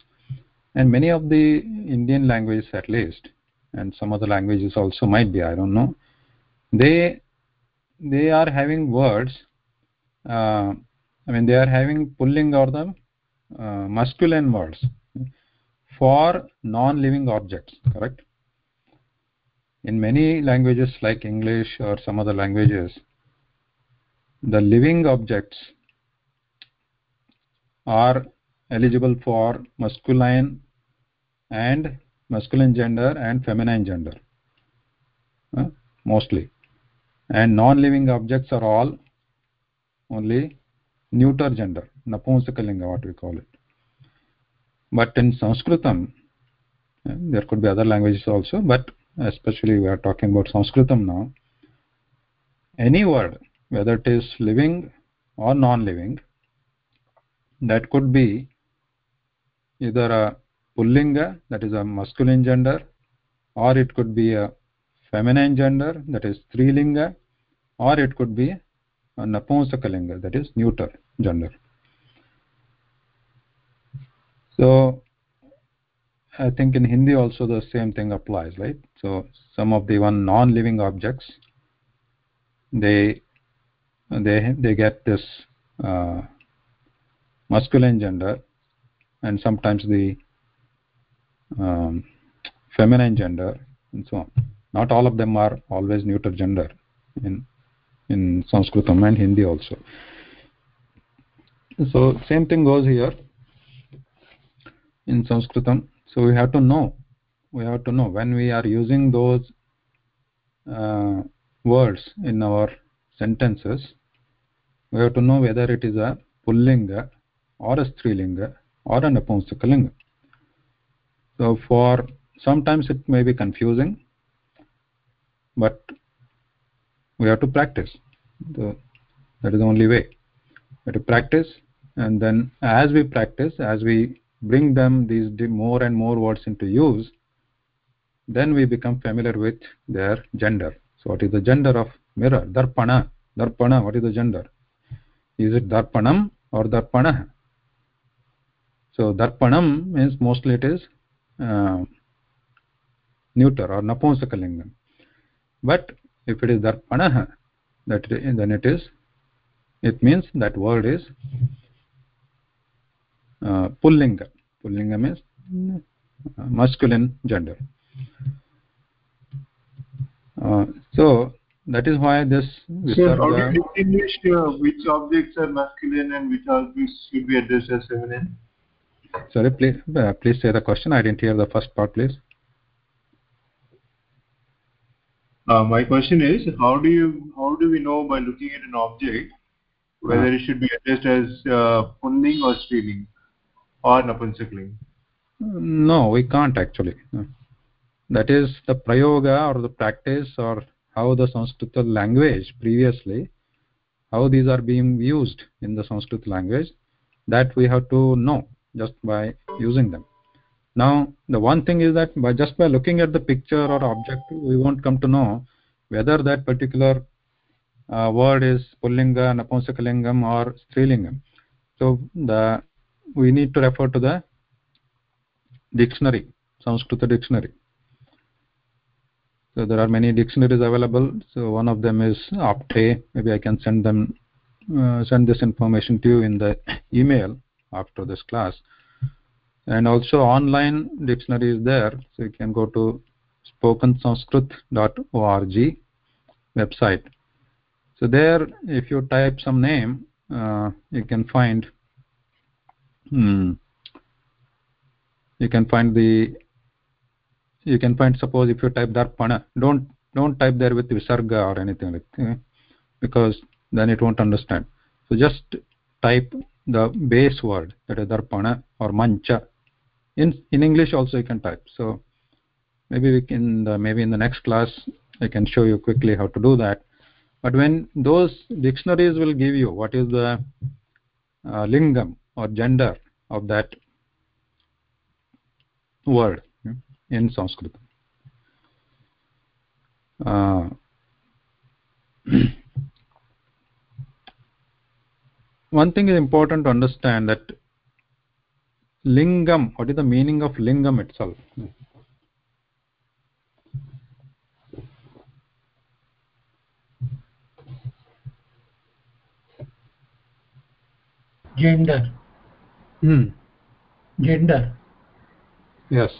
And many of the indian languages at least and some other languages also might be i don't know they they are having words uh, i mean they are having pulling or the uh, masculine words for non living objects correct? In many languages like english or some other languages the living objects are eligible for masculine and masculine gender and feminine gender uh, mostly. And non living objects are all only neuter gender napumsakalinga what we call it. But in sanskritam there could be other languages also but especially we are talking about sanskritam now any word whether it is living or non living that could be either a pullinga that is a masculine gender or it could be a feminine gender that is strilinga or it could be a napumsakalinga that is neuter gender. So i think in hindi also the same thing applies right? So some of the one non living objects they they they get this uh, masculine gender and sometimes the um, feminine gender and so on. Not all of them are always neuter gender in in sanskritam and hindi also. So same thing goes here in sanskritam. So we have to know we have to know when we are using those uh, words in our sentences we have to know whether it is a pullinga or a strilinga or a napumsakalinga so for sometimes it may be confusing but we have to practice. The, that is the only way. We have to practice and then as we practice as we bring them these more and more words into use then we become familiar with their gender. So what is the gender of mirror? Darpana. Darpana what is the gender? Is it darpanam or darpanah so darpanam means mostly it is uh, neuter or napunsakalingam but if it is darpanah that then it is it means that word is uh, pullinga pullinga means uh, masculine gender. Uh, so that is why this So how do you distinguish uh, which objects are masculine and which objects should be addressed as feminine? Sorry please uh, please say the question. I didn't hear the first part please. Uh, my question is, how do you how do we know by looking at an object whether it should be addressed as uh, pulling or striling or napunsakling? no we can't actually. That is the prayoga or the practice or how the sanskrit language previously how these are being used in the sanskrit language that we have to know just by using them. Now the one thing is that by just by looking at the picture or object we won't come to know whether that particular uh, word is pullinga napunsakalingam or strilingam. So the we need to refer to the dictionary sanskrit dictionary. So there are many dictionaries available. So one of them is apte maybe i can send them uh, send this information to you in the email after this class. And also online dictionary is there. So you can go to spokensanskrit.org website. So there if you type some name uh, you can find hmm, you can find the you can find suppose if you type darpana don't don't type there with visarga or anything like that because then it won't understand. So just type the base word that is darpana or mancha. In in english also you can type. So maybe we can uh, maybe in the next class i can show you quickly how to do that. But when those dictionaries will give you what is the uh, lingam or gender of that word hmm, in sanskrit. Uh, one thing is important to understand that lingam what is the meaning of lingam itself? Gender. Hmm. gender. Yes.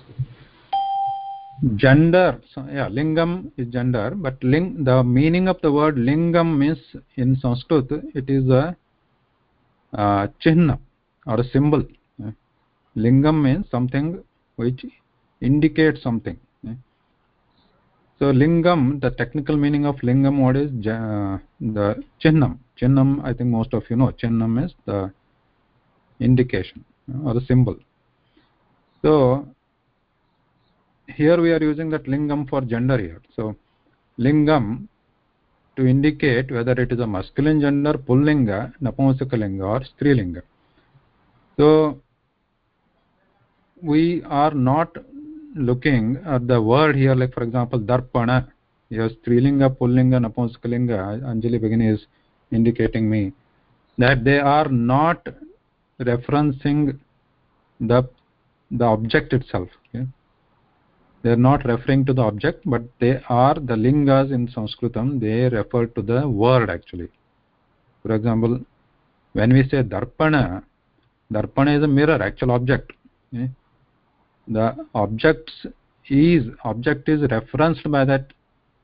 Gender so, yeah lingam is gender but ling the meaning of the word lingam means in sanskrit it is a uh, chinna or a symbol eh. lingam means something which indicates something eh. so lingam the technical meaning of lingam what is the chinnam chinnam i think most of you know chinnam is the indication eh, or the symbol so here we are using that lingam for gender here so lingam to indicate whether it is a masculine gender pullinga napumsakalinga or strilinga so we are not looking at the word here like for example darpana here strilinga pullinga napumsakalinga anjali bhagini is indicating me that they are not referencing the the object itself okay? They are not referring to the object but they are the lingas in sanskritam. They refer to the word actually. For example when we say darpana darpana is a mirror actual object. Okay? the objects is object is referenced by that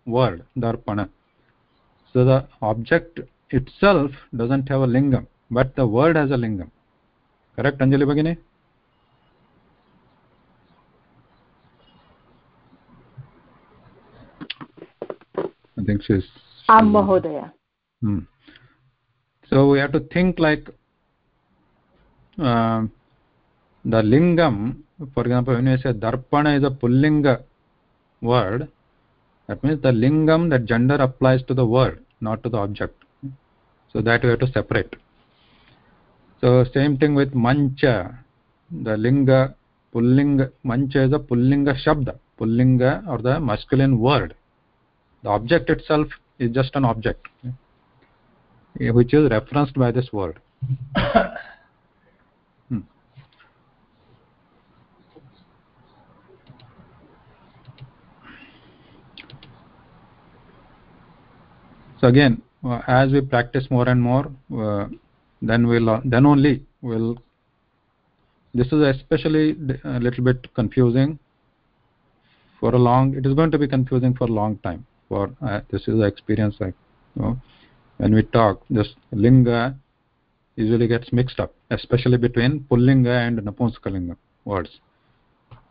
word darpana. So the object itself doesn't have a lingam but the word has a lingam. Correct anjali bhagini i think she's आं महोदय Hmm. So we have to think like uh, the lingam. For example, when you say darpana is a pullinga word, that means the lingam, that gender applies to the word, not to the object. So that we have to separate. So same thing with mancha. The linga, pullinga, mancha is a pullinga shabda, pullinga or the masculine word. the object itself is just an object okay, which is referenced by this word hmm. so again uh, as we practice more and more uh, then we'll uh, then only will this is especially a little bit confusing for a long it is going to be confusing for a long time for uh, this is the experience like you know, when we talk this linga usually gets mixed up especially between pullinga and napumsakalinga words.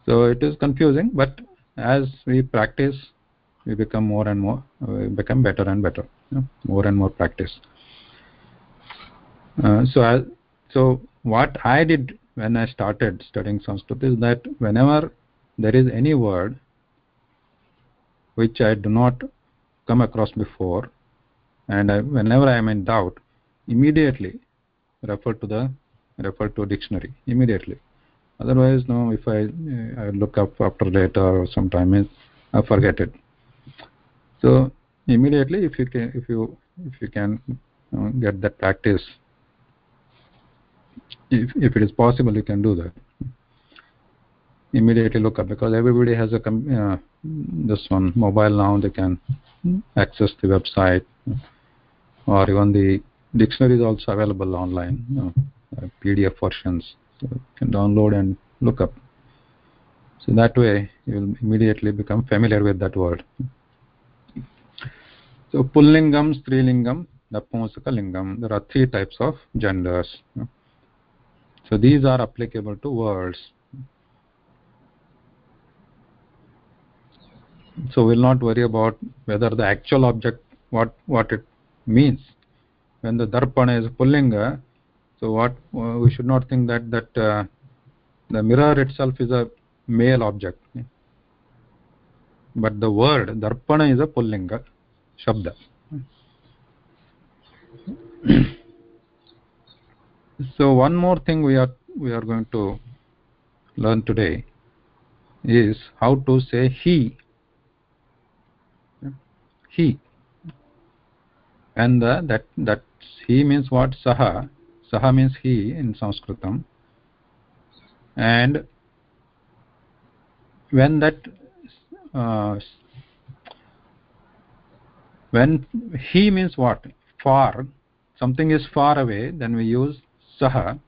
So it is confusing but as we practice we become more and more we become better and better you know, more and more practice. Uh, so as, so what i did when i started studying sanskrit is that whenever there is any word which i do not come across before. And I, whenever i am in doubt immediately refer to the refer to a dictionary immediately. Otherwise no if i uh, i look up after later or sometime i forget it. So immediately if you can if you if you can get that practice if if it is possible you can do that immediately look up because everybody has a uh, this one mobile now they can access the website or even the dictionary is also available online you know, uh, pdf versions so you can download and look up. So that way you will immediately become familiar with that word. So pullingam strilingam napumsakalingam there are three types of genders so these are applicable to words so we'll not worry about whether the actual object what what it means. When the darpana is pullinga so what uh, we should not think that that uh, the mirror itself is a male object. But the word darpana is a pullinga shabda. So one more thing we are we are going to learn today is how to say he he. And the, that that he means what? Saha. Saha means he in sanskritam. And when that uh, when he means what? Far. Something is far away then we use saha.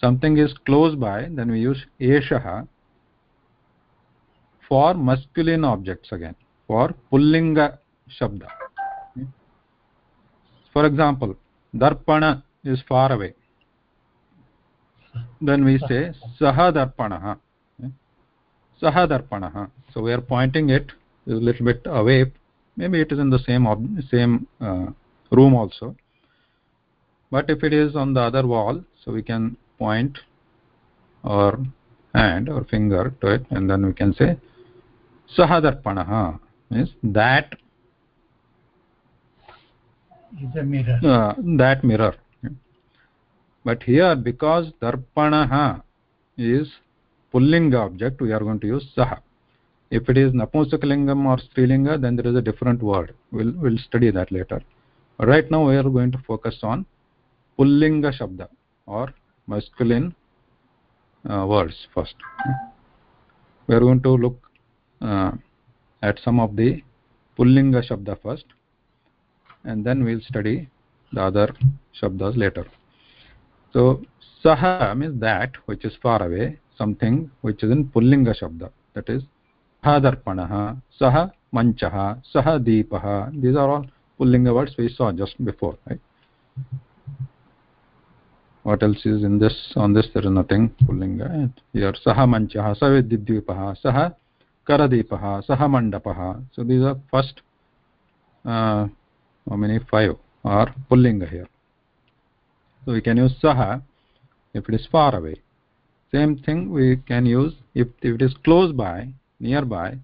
Something is close by then we use eshah for masculine objects again. For pullinga शब्द for example दर्पण is far away then we say सह दर्पण सह दर्पण so we are pointing it little bit away maybe it is in the same same room also but if it is on the other wall so we can point our hand or finger to it and then we can say सह दर्पण means that a mirror. Uh, that mirror. But here because darpanah is pullinga object we are going to use saha. If it is napumsakalinga or strilinga then there is a different word. We'll we'll study that later. Right now we are going to focus on pullinga shabda or masculine uh, words first. We are going to look uh, at some of the pullinga shabda first and then we'll study the other shabdas later. So saha means that which is far away something which is in pullinga shabda that is saha saha manchah saha deepah these are all pullinga words we saw just before right? What else is in this on this there is nothing pullinga here saha manchah saha vidyuddeepah saha karadipah saha mandapah. So these are first uh, how many five are pullinga here. So we can use saha if it is far away. Same thing we can use if, if it is close by nearby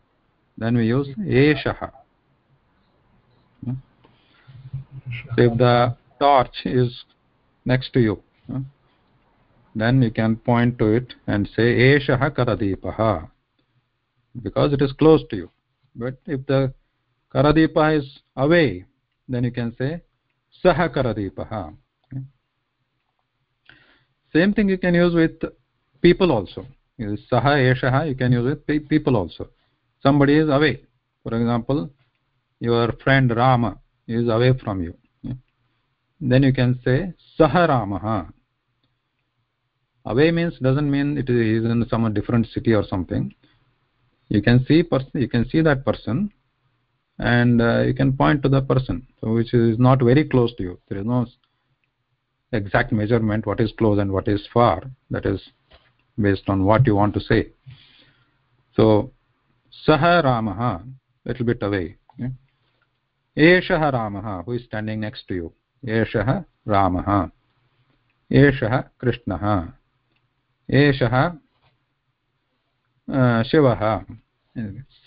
then we use eshah hmm? so if the torch is next to you hmm? then you can point to it and say eshah karadipah because it is close to you. But if the karadipah is away then you can say saha karadipah okay. same thing you can use with people also. Saha eshah you can use with people also. Somebody is away. For example your friend rama is away from you. Then you can say saha ramah away means doesn't mean it is in some different city or something. You can see person you can see that person and uh, you can point to the person which is not very close to you. There is no exact measurement what is close and what is far. That is based on what you want to say. So saha ramaha little bit away okay? eshah ramaha who is standing next to you? Eshah ramaha. Eshah krishnah eshah uh, shivah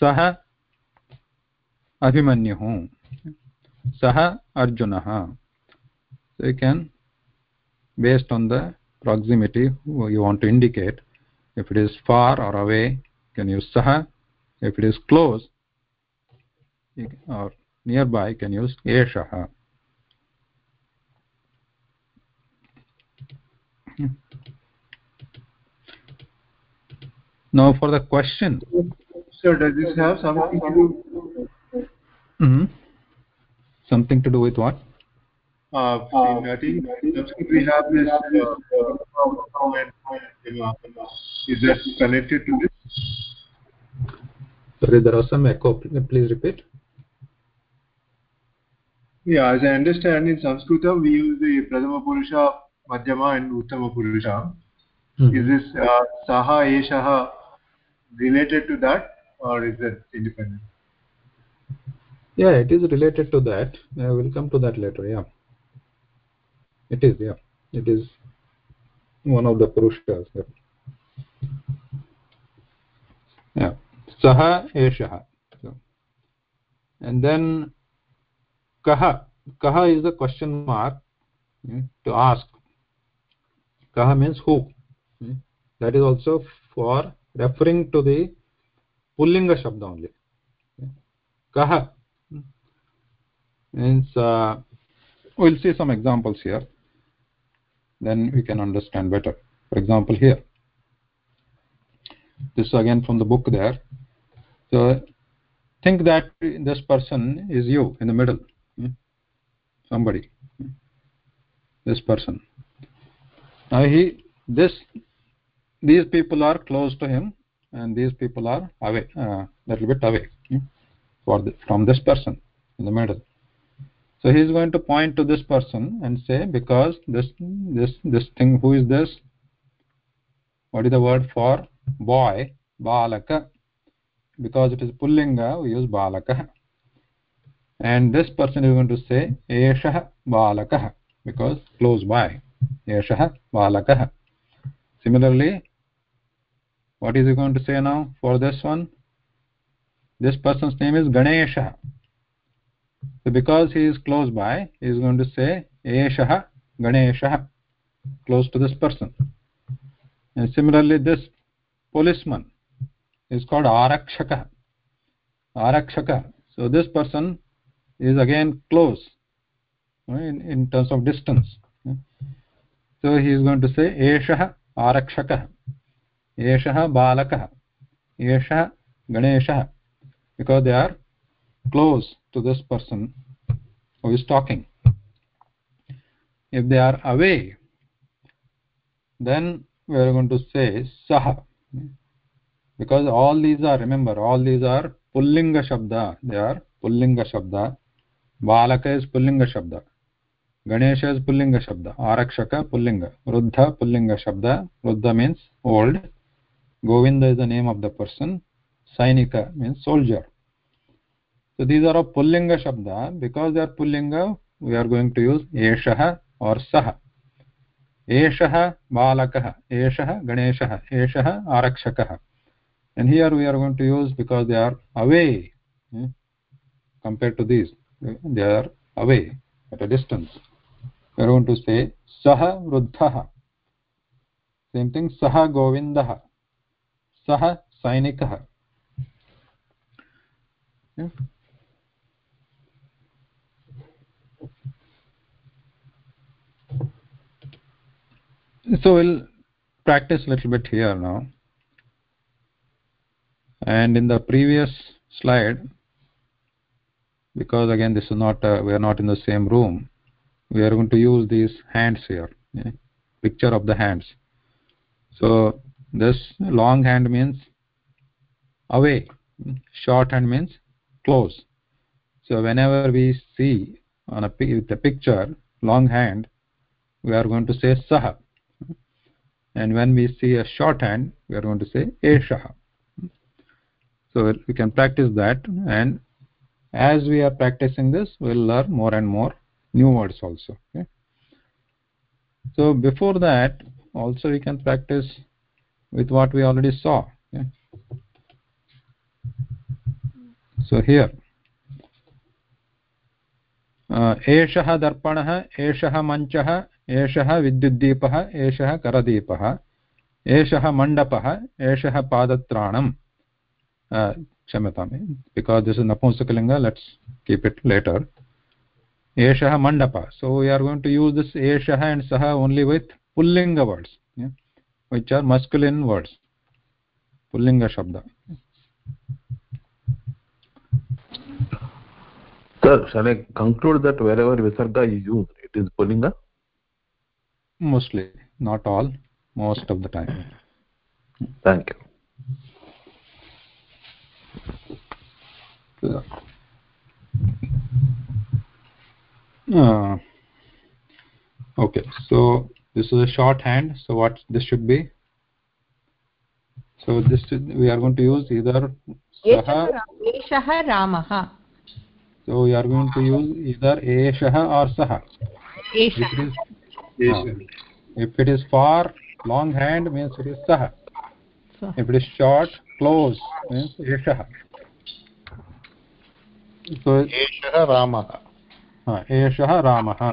Saha. अभिमन्युः। सह Arjun. You can based on the proximity you want to indicate if it is far or away can use सः if it is close or near can can use एषः now for the question. Sir, does this have something to do -hmm. something to do with what uh, in, I think we have this uh, is that connected to this sorry there was some echo please repeat yeah as i understand in sanskritam we use the prathama purusha madhyama and uttama purusha mm -hmm. is this uh, saha eshaha related to that or is it independent yeah it is related to that. Uh, I will come to that later yeah. It is yeah. It is one of the purushas yeah, yeah. saha eshah. So, and then kaha. Kaha is the question mark yeah, to ask. Kaha means who? Yeah. that is also for referring to the pullinga shabda only. Hmm. Kaha means uh, we'll see some examples here. Then we can understand better. For example here. This again from the book there. So think that this person is you in the middle. Somebody. This person. Now he this these people are close to him and these people are away a uh, little bit away the, from this person in the middle. So he is going to point to this person and say because this this this thing who is this? What is the word for? Boy balaka. Because it is pullinga we use balaka. And this person is going to say eshah balakah because close by. Eshah balakah similarly what is he going to say now for this one this person's name is ganesha. So because he is close by he is going to say eshah ganeshah close to this person. And similarly this policeman is called arakshaka. Arakshaka. So this person is again close in, in terms of distance. So he is going to say eshah arakshakah eshah balakah eshah ganeshah because they are close to this person who is talking. If they are away then we are going to say saha because all these are remember all these are pullinga shabda. They are pullinga shabda. Balaka is pullinga shabda. Ganesha is pullinga shabda. Arakshaka pullinga. Vruddha pullinga shabda. Vruddha means old. Govinda is the name of the person sainika means soldier. So these are all pullinga shabda. Because they are pullinga we are going to use eshah or sah. Eshah balakah. Eshah ganeshah. Eshah arakshakah. And here we are going to use because they are away hmm, compared to these. They are away at a distance. We are going to say saha vruddhah same thing saha govindah. Saha sainikah. So we'll practice a little bit here now and in the previous slide because again this is not uh, we are not in the same room we are going to use these hands here yeah? picture of the hands so this long hand means away short hand means close. So whenever we see on a with a picture long hand we are going to say saha and when we see a short hand we are going to say eshaha so we can practice that. And as we are practicing this we'll learn more and more new words also okay? So before that also we can practice with what we already saw okay? So here एषः दर्पणः एषः मञ्चः एषः विद्युद्दीपः एषः करदीपः एषः मण्डपः एषः पादत्राणम् क्षम्यतां because this is नपुंसकलिङ्ग let's keep it later एषः मण्डप so we are going to use this एषः and सः only with pullinga words yeah, which are masculine words. Pullinga Sir, shall I conclude that wherever visarga is used, it is pullinga? Mostly, not all, most of the time. Thank you. Uh, okay, so this is a shorthand. So what this should be? So this we are going to use either saha. Eshah Ramah. So we are going to use either Eshaha or Saha. Eshaha. Uh, if it is far, long hand means it is Saha. So. If it is short, close means Eshaha. So Eshaha Ramah. एषः रामः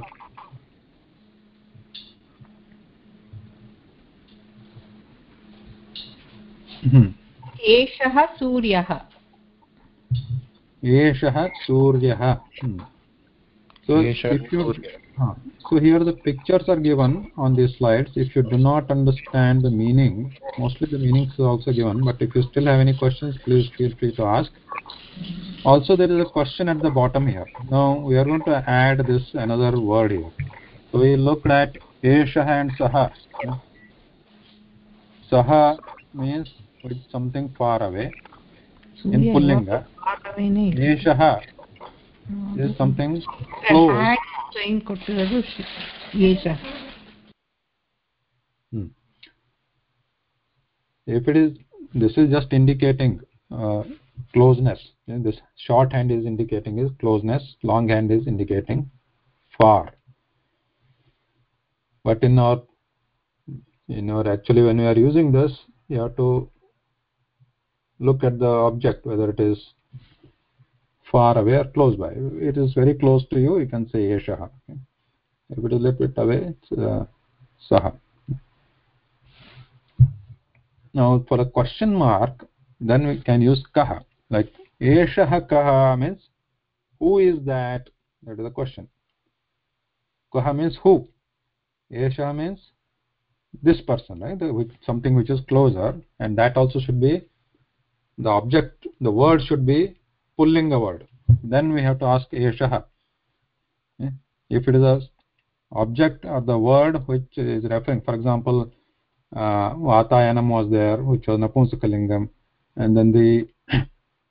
एषः सूर्यः एषः सूर्यः so if you uh, so here the pictures are given on these slides if you do not understand the meaning mostly the meanings are also given but if you still have any questions please feel free to ask also there is a question at the bottom here now we are going to add this another word here so we looked at eshah and saha saha means with something far away in pullinga eshah is something close. hmm. if it is this is just indicating uh, closeness. This short hand is indicating is closeness long hand is indicating far. But in our in our actually when we are using this you have to look at the object whether it is far away or close by. It is very close to you you can say yeshaha if it is a little bit away it's uh, saha now for a question mark then we can use kaha. Like eshah kaha means who is that? That is the question. Kaha means who? Eshah means this person right? Something which is closer and that also should be the object the word should be pullinga word. Then we have to ask eshah if it is a object or the word which is referring for example uh, vatayanam was there which was napumsakalingam and then the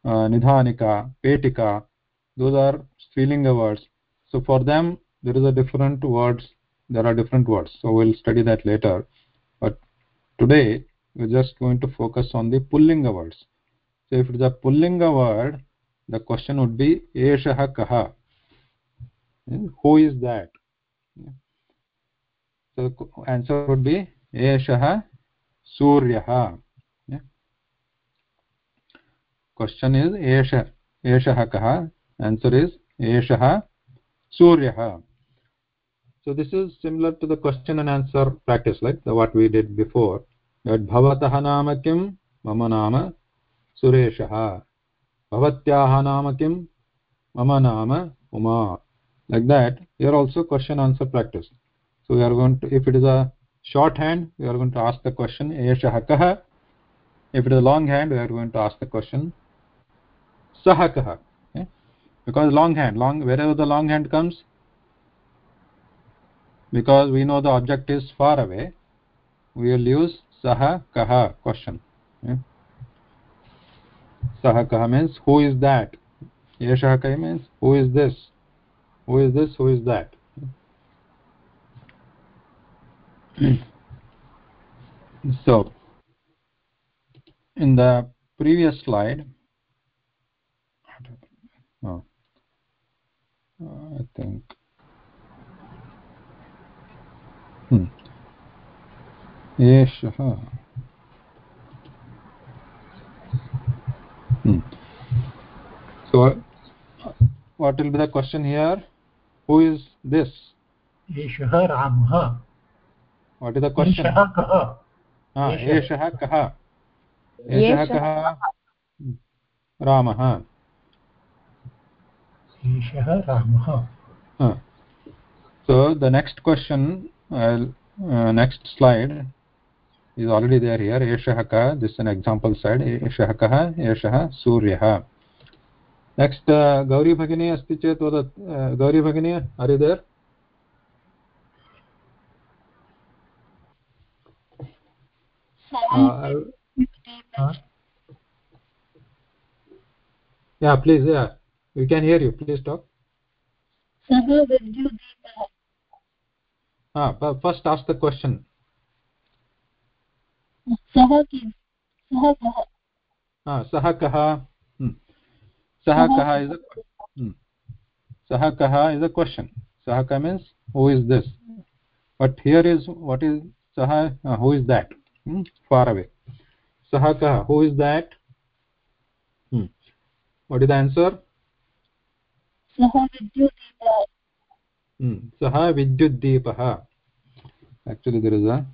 uh, nidhanika petika those are strilinga words. So for them there is a different words there are different words. So we'll study that later. But today we're just going to focus on the pullinga words so if it is a pullinga word the question would be eshah kaha? Hmm? Who is that? Hmm? So the answer would be eshah suryah hmm? question is eshah eshah answer is eshah suryah so this is similar to the question and answer practice like what we did before. That bhavatah nama kim mama सुरेशः। भवत्याः नाम किं मम नाम Uma. Like that you are also question answer practice so you are gonna to if it is a short hand you are gonna to ask the question एषः कः if it is long hand you are gonna to ask the question सः कः because long hand long where the long hand comes because we know the object is far away we will use सः कः question saha kaha means who is that yeshah kaha means who is this who is this who is that so in the previous slide oh, i think hmm. एषः hmm. so what will be the question here who is this एषः रामः what is the question एषः कः हा एषः। एषः कः एषः एषः कः रामः एषः रामः Huh. so the next question uh, uh, next slide is already there here. Eshah kah this is an example said. Eshah kah eshah suryah next uh, gauri bhagini asti chet uh, gauri bhagini are you there? Uh, yeah please yeah. We can hear you. Please talk. Sir will you ah first ask the question. सः किं सः कः ah sah kah hmm. sah kah is a hmm. sah kah is a question sah kah means who is this but here is what is sah uh, who is that hmm? far away sah kah who is that hmm. what is the answer सः विद्युद्दीपः hmm. sah vidyuddeepah actually there is a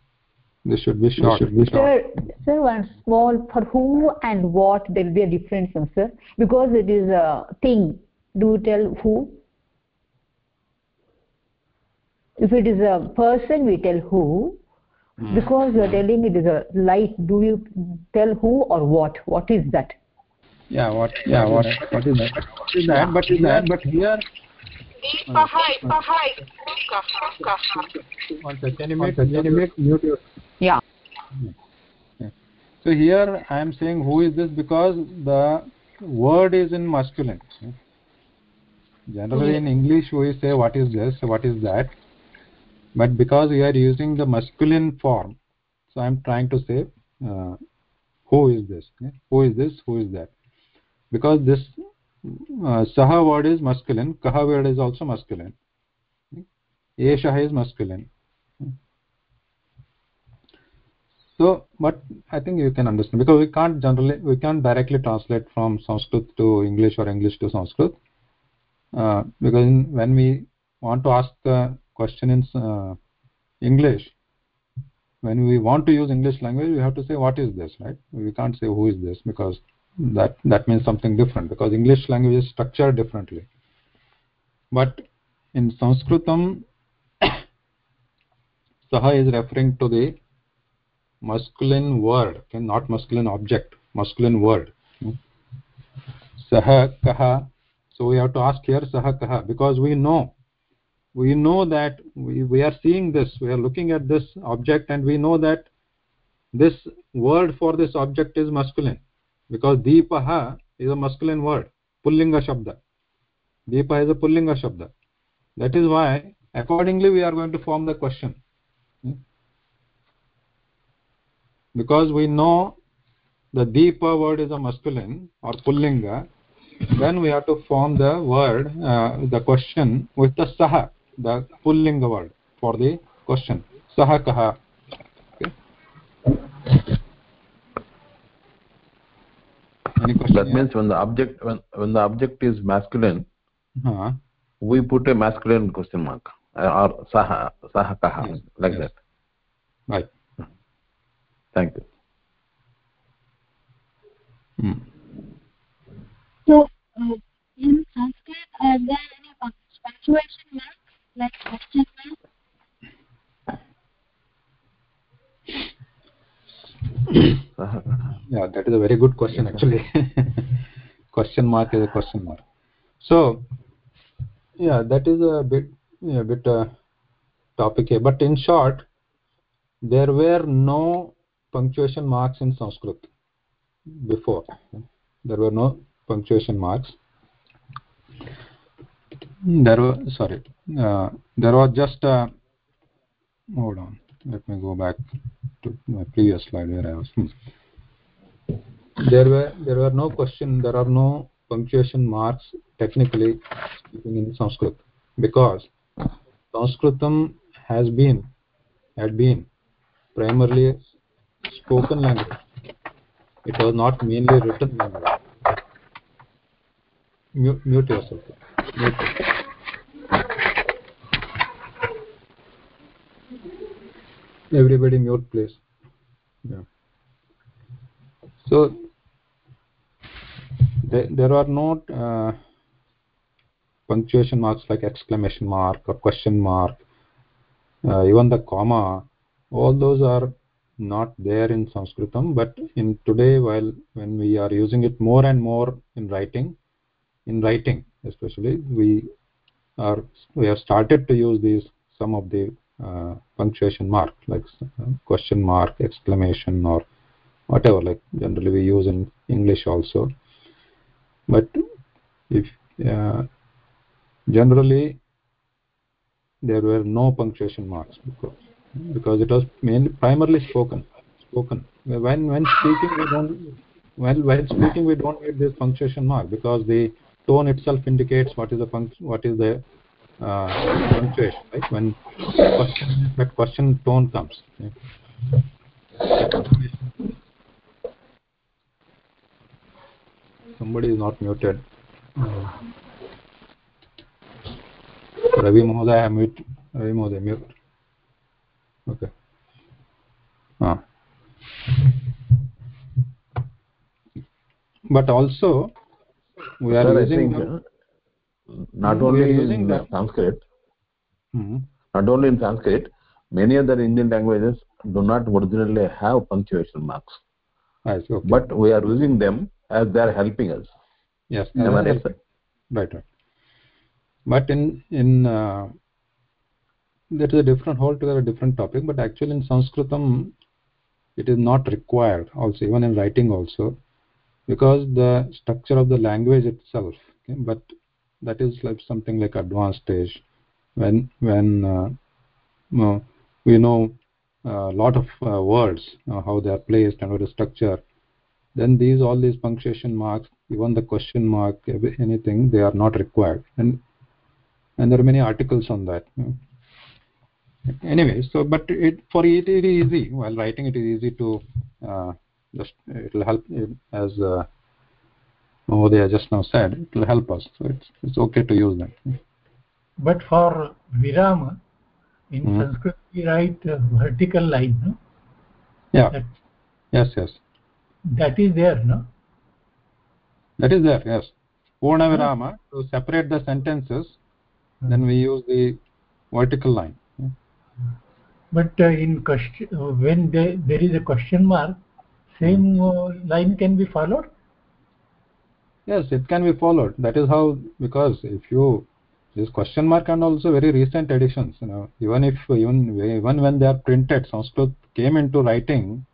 this should be short, should be short. Sir, sir, one small for who and what there will be a difference, sir, because it is a thing. Do you tell who? If it is a person, we tell who. Hmm. Because you are telling it is a light, do you tell who or what? What is that? yeah what yeah what what is that what is that but is that but here one second can you make can you make mute your Yeah. so here i am saying who is this because the word is in masculine. Generally in english we say what is this what is that. But because we are using the masculine form so i am trying to say uh, who is this? Who is this who is that? Because this uh, word is masculine kaha word is also masculine. Eshah is masculine. So but i think you can understand because we can't generally we can't directly translate from sanskrit to english or english to sanskrit. Uh, because when we want to ask the question in uh, english when we want to use english language we have to say what is this? Right? We can't say who is this? Because that that means something different because english language is structured differently. But in sanskritam saha is referring to the masculine word okay not masculine object masculine word. Hmm. Saha kaha. So we have to ask here saha kaha because we know we know that we, we are seeing this we are looking at this object and we know that this word for this object is masculine because deepaha is a masculine word pullinga shabda deepa is a pullinga shabda that is why accordingly we are going to form the question because we know the deepa word is a masculine or pullinga then we have to form the word uh, the question with the saha the pullinga word for the question saha kaha okay any question that here? means when the object when, when the object is masculine uh huh we put a masculine question mark uh, or saha saha kaha Yes, like yes. that right thank you hmm. So, uh, in Sanskrit, are there any punctuation marks like question mark? Saha yeah that is a very good question actually. Question mark is a question mark. So yeah that is a bit a bit uh, topic here. But in short there were no punctuation marks in sanskrit before. There were no punctuation marks. There were sorry uh, there was just uh, hold on let me go back to my previous slide where i was there were there were no question there are no punctuation marks technically in sanskrit because sanskritam has been had been primarily spoken language. It was not mainly written language. Mute, mute yourself. Mute. Everybody mute please yeah. So there, there are not uh, punctuation marks like exclamation mark or question mark uh, even the comma all those are not there in sanskritam but in today while when we are using it more and more in writing in writing especially we are we have started to use these some of the punctuation mark like uh, question mark exclamation or whatever like generally we use in english also. But if uh, generally there were no punctuation marks because, because it was mainly primarily spoken spoken. When when speaking we don't well while speaking we don't need this punctuation mark because the tone itself indicates what is the punct what is the uh, punctuation right when question that question tone comes. Somebody is not muted. Ravi mohoday mute. Ravi mohoday mute. Okay. Ah. but also we are Sir, using I think, uh, not only in them. sanskrit hmm. not only in sanskrit many other indian languages do not originally have punctuation marks okay. but we are using them as they are helping us yes as right, a- right right but in in uh, that is a different altogether different topic but actually in sanskritam it is not required also even in writing also because the structure of the language itself okay, but that is like something like advanced stage when when uh, uh, we know a lot of uh, words uh, how they are placed and what is structure. Then these all these punctuation marks even the question mark anything they are not required. And and there are many articles on that anyway so but it for it, it is easy. While writing it is easy to uh, just it will help as uh, Mahodaya just now said it will help us. So it's it's okay to use them But for Virama, in Mhm. Sanskrit we write vertical line, no? yeah. That, yes yes. that is there, no? that is there yes. Purna virama to separate the sentences then we use the vertical line. But uh, in question, when there, there is a question mark, same uh, line can be followed. Yes it can be followed. That is how because if you this question mark and also very recent editions you know even if even even when they are printed sanskrit came into writing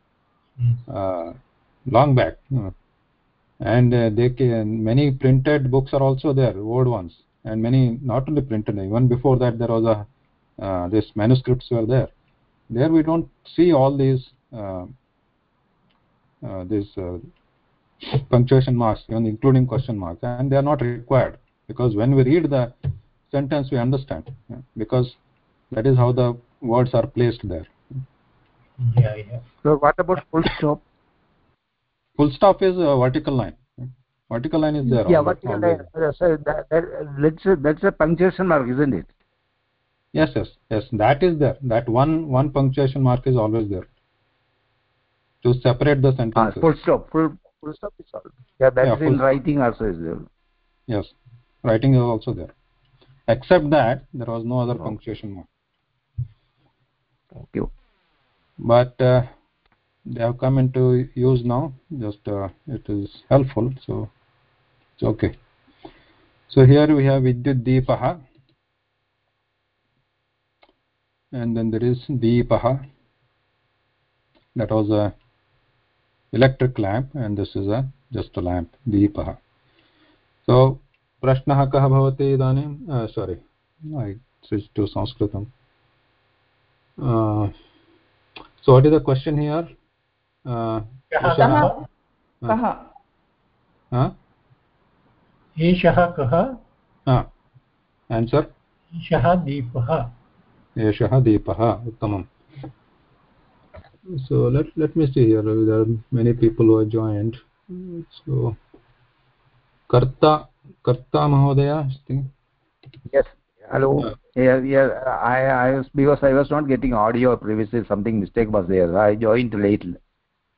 uh, long back you know, and uh, they can, many printed books are also there old ones. And many not only printed even before that there was a uh, this manuscripts were there. There we don't see all these uh, uh, this uh, punctuation marks even including question marks and they are not required because when we read the sentence we understand yeah, because that is how the words are placed there Yeah, yeah. So what about full stop? full stop is a vertical line vertical line is there yeah, always- vertical always. line. Uh, so that, that, that's a, that's a punctuation mark, isn't it? yes yes yes that is there that one one punctuation mark is always there to separate the Ah, full stop. Full full stop is all. Yeah, that Yeah, is in writing also is there. yes writing is also there except that there was no other punctuation mark Thank you. but uh, they have come into use now just uh, it is helpful so it's okay so here we have vidyut deepah and then there is deepah that was a electric lamp and this is a just lamp Deep so प्रश्नः कः भवति इदानीं? Sorry I switch to so what is a question here एषः कः answer एषः दीपः। एषः दीपः so let let me see here. There are many people who are joined. So karta karta mahodaya yes. Hello. Yeah. Yeah i i was because i was not getting audio previously. Something mistake was there. I joined late.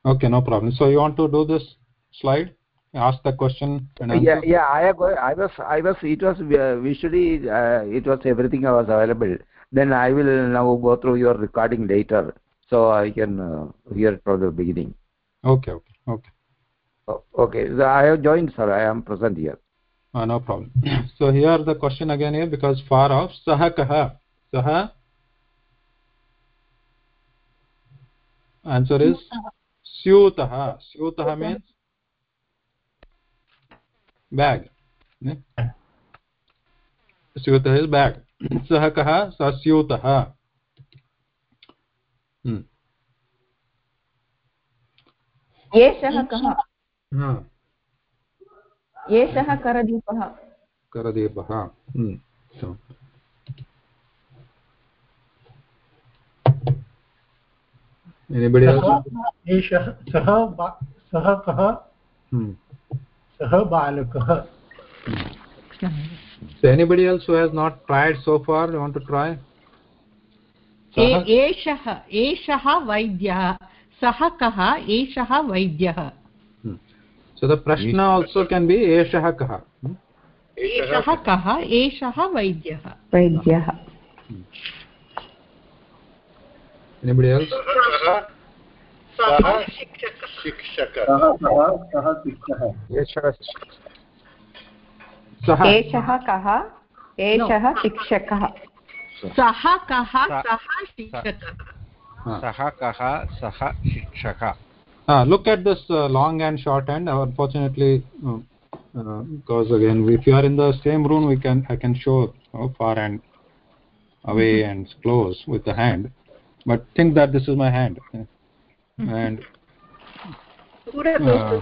Okay no problem. So you want to do this slide? Ask the question and answer? yeah. Yeah i i was i was it was visually uh, it was everything I was available. Then i will now go through your recording later so i can uh, hear from the beginning. Okay okay okay. Oh, okay. So i have joined sir. I am present here. Oh, no problem. So here the question again here because far off. Sah kaha? Sah? Answer is syutah syutah means bag. Hmm? Syutah is bag. Sah kaha? Sa syutah एषः कः एषः करदीपः करदीपः एषः सः सः कः सः बालकः So anybody else who has not tried so far, you want to try? एषः एषः वैद्यः सः कः एषः वैद्यः। So the prashna also can be एषः कः। एषः कः एषः वैद्यः। वैद्यः। Anybody else? सः शिक्षकः। एषः कः? एषः शिक्षकः। सः कः सः शिक्षकः सः कः सः शिक्षकः Ah, look at this uh, long and short end. Uh, unfortunately, uh, uh, because again, if you are in the same room, we can I can show uh, far and away and close with the hand. But think that this is my hand, and uh,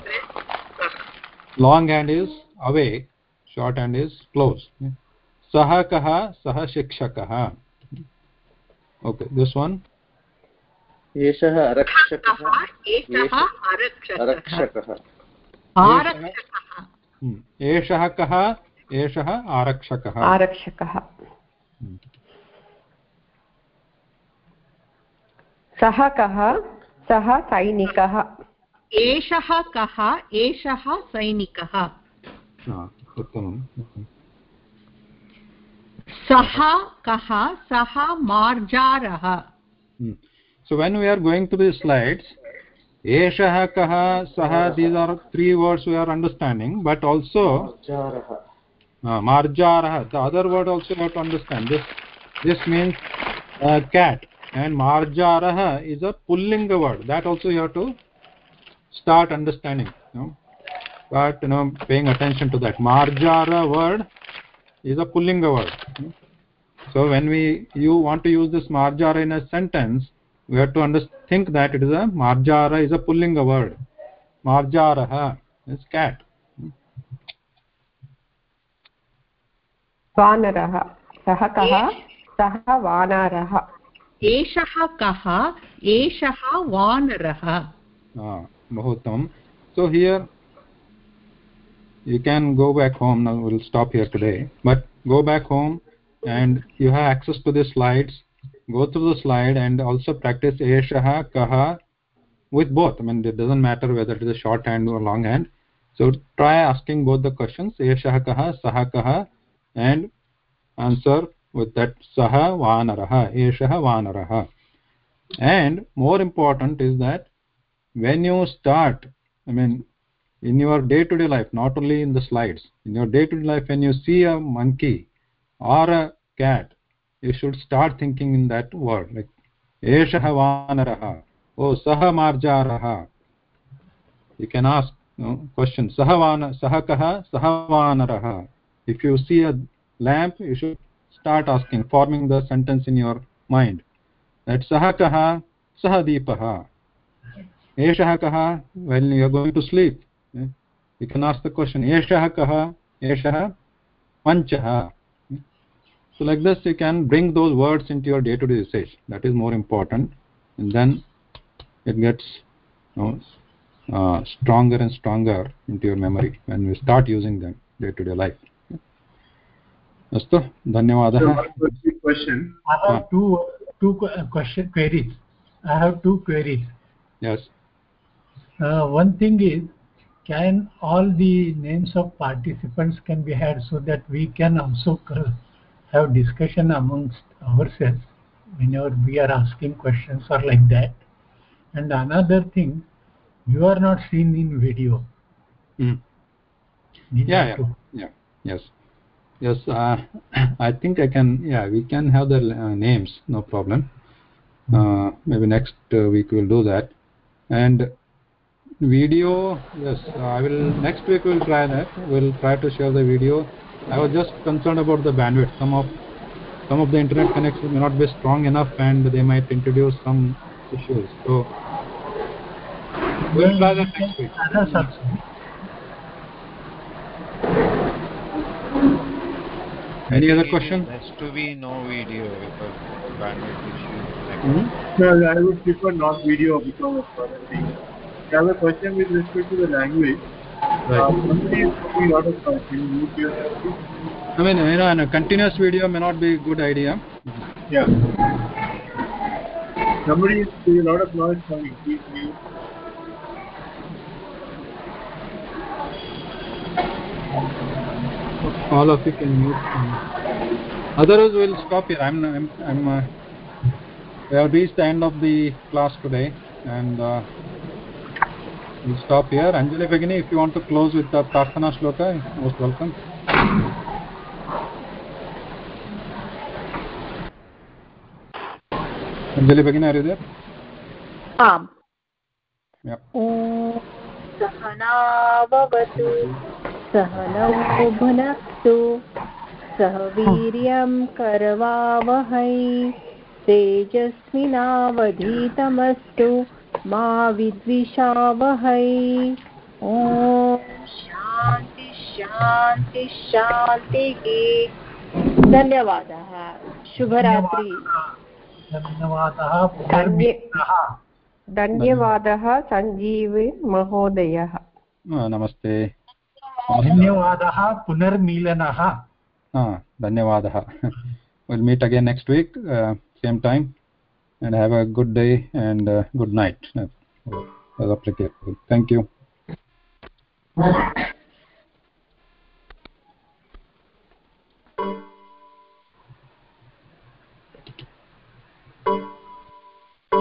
long hand is away, short hand is close. Saha Saha shikshakah. Okay, this one. एषः आरक्षकः एषः आरक्षकः। आरक्षकः। एषः कः एषः आरक्षकः। आरक्षकः। सः कः सः सैनिकः। एषः कः एषः सैनिकः। उत्तमम्। सः कः सः मार्जारः so when we are going to the slides eshah kah sah these are three words we are understanding but also uh, marjarah the other word also you have to understand this this means uh, cat and marjarah is a pullinga word that also you have to start understanding you know but you know paying attention to that marjara word is a pullinga word so when we you want to use this marjara in a sentence we have to think that it is a marjara is a pullinga word marjarah is cat वानरः सः कः सः वानरः एषः कः एषः वानरः बहु उत्तमं so here you can go back home now we'll stop here today. But go back home and you have access to the slides. Go through the slide and also practice eshah kaha with both. I mean it doesn't matter whether it is a short hand or long hand. So try asking both the questions eshah kaha sah kaha and answer with that sah vanarah eshah vanarah and more important is that when you start i mean in your day to day life not only in the slides in your day to day life when you see a monkey or a cat you should start thinking in that word like eshah vanarah oh sah marjarah you can ask you know, question sah vana sah kah sah vanarah if you see a lamp you should start asking forming the sentence in your mind that sah kah sah deepah eshah kah when you are going to sleep you can ask the question eshah kah eshah panchah so like this you can bring those words into your day to day usage that is more important and then it gets you know, uh, stronger and stronger into your memory when we start using them day to day life अस्तु धन्यवादः So one quick question. I have two two que- uh, question queries. I have two queries. yes one thing is, can all the names of participants can be had so that we can also have discussion amongst ourselves whenever we are asking questions or like that. And another thing, you are not seen in video. Mm. Yeah yeah yeah yes yes uh, i think i can yeah we can have the uh, names no problem uh, maybe next uh, week we'll do that and video yes i will next week we'll try that. We'll try to share the video. I was just concerned about the bandwidth. Some of some of the internet connection may not be strong enough and they might introduce some issues. So we'll try that next week. any other question? Has to be no video because bandwidth issue. Mhm. No, I would prefer not video because of other things. I have a question with respect to the language. Right. Uh, somebody is talking a lot of Can you mute? I mean, you know, a continuous video may not be a good idea. Yeah. Somebody is a lot of noise coming. Please mute. All of you can mute. Otherwise, we'll stop here. I'm, I'm, I'm. Uh, we have reached the end of the class today, and uh, we'll stop here. Anjali Begini, if you want to close with the Prarthana Shloka, most welcome. Anjali Begini, are you there? आम् Yep. ॐ सहनाववतु सहनौ भुनक्तु सह वीर्यं करवावहै तेजस्विनावधीतमस्तु मा विद्विषावहै। ॐ शान्ति शान्ति शान्तिः। धन्यवादः। शुभरात्रि। धन्यवादः धन्यवादः सञ्जीव महोदयः। नमस्ते। धन्यवादः पुनर्मीलनः। धन्यवादः। Will meet again next week same time and have a good day and uh, good night. As applicable. Thank you.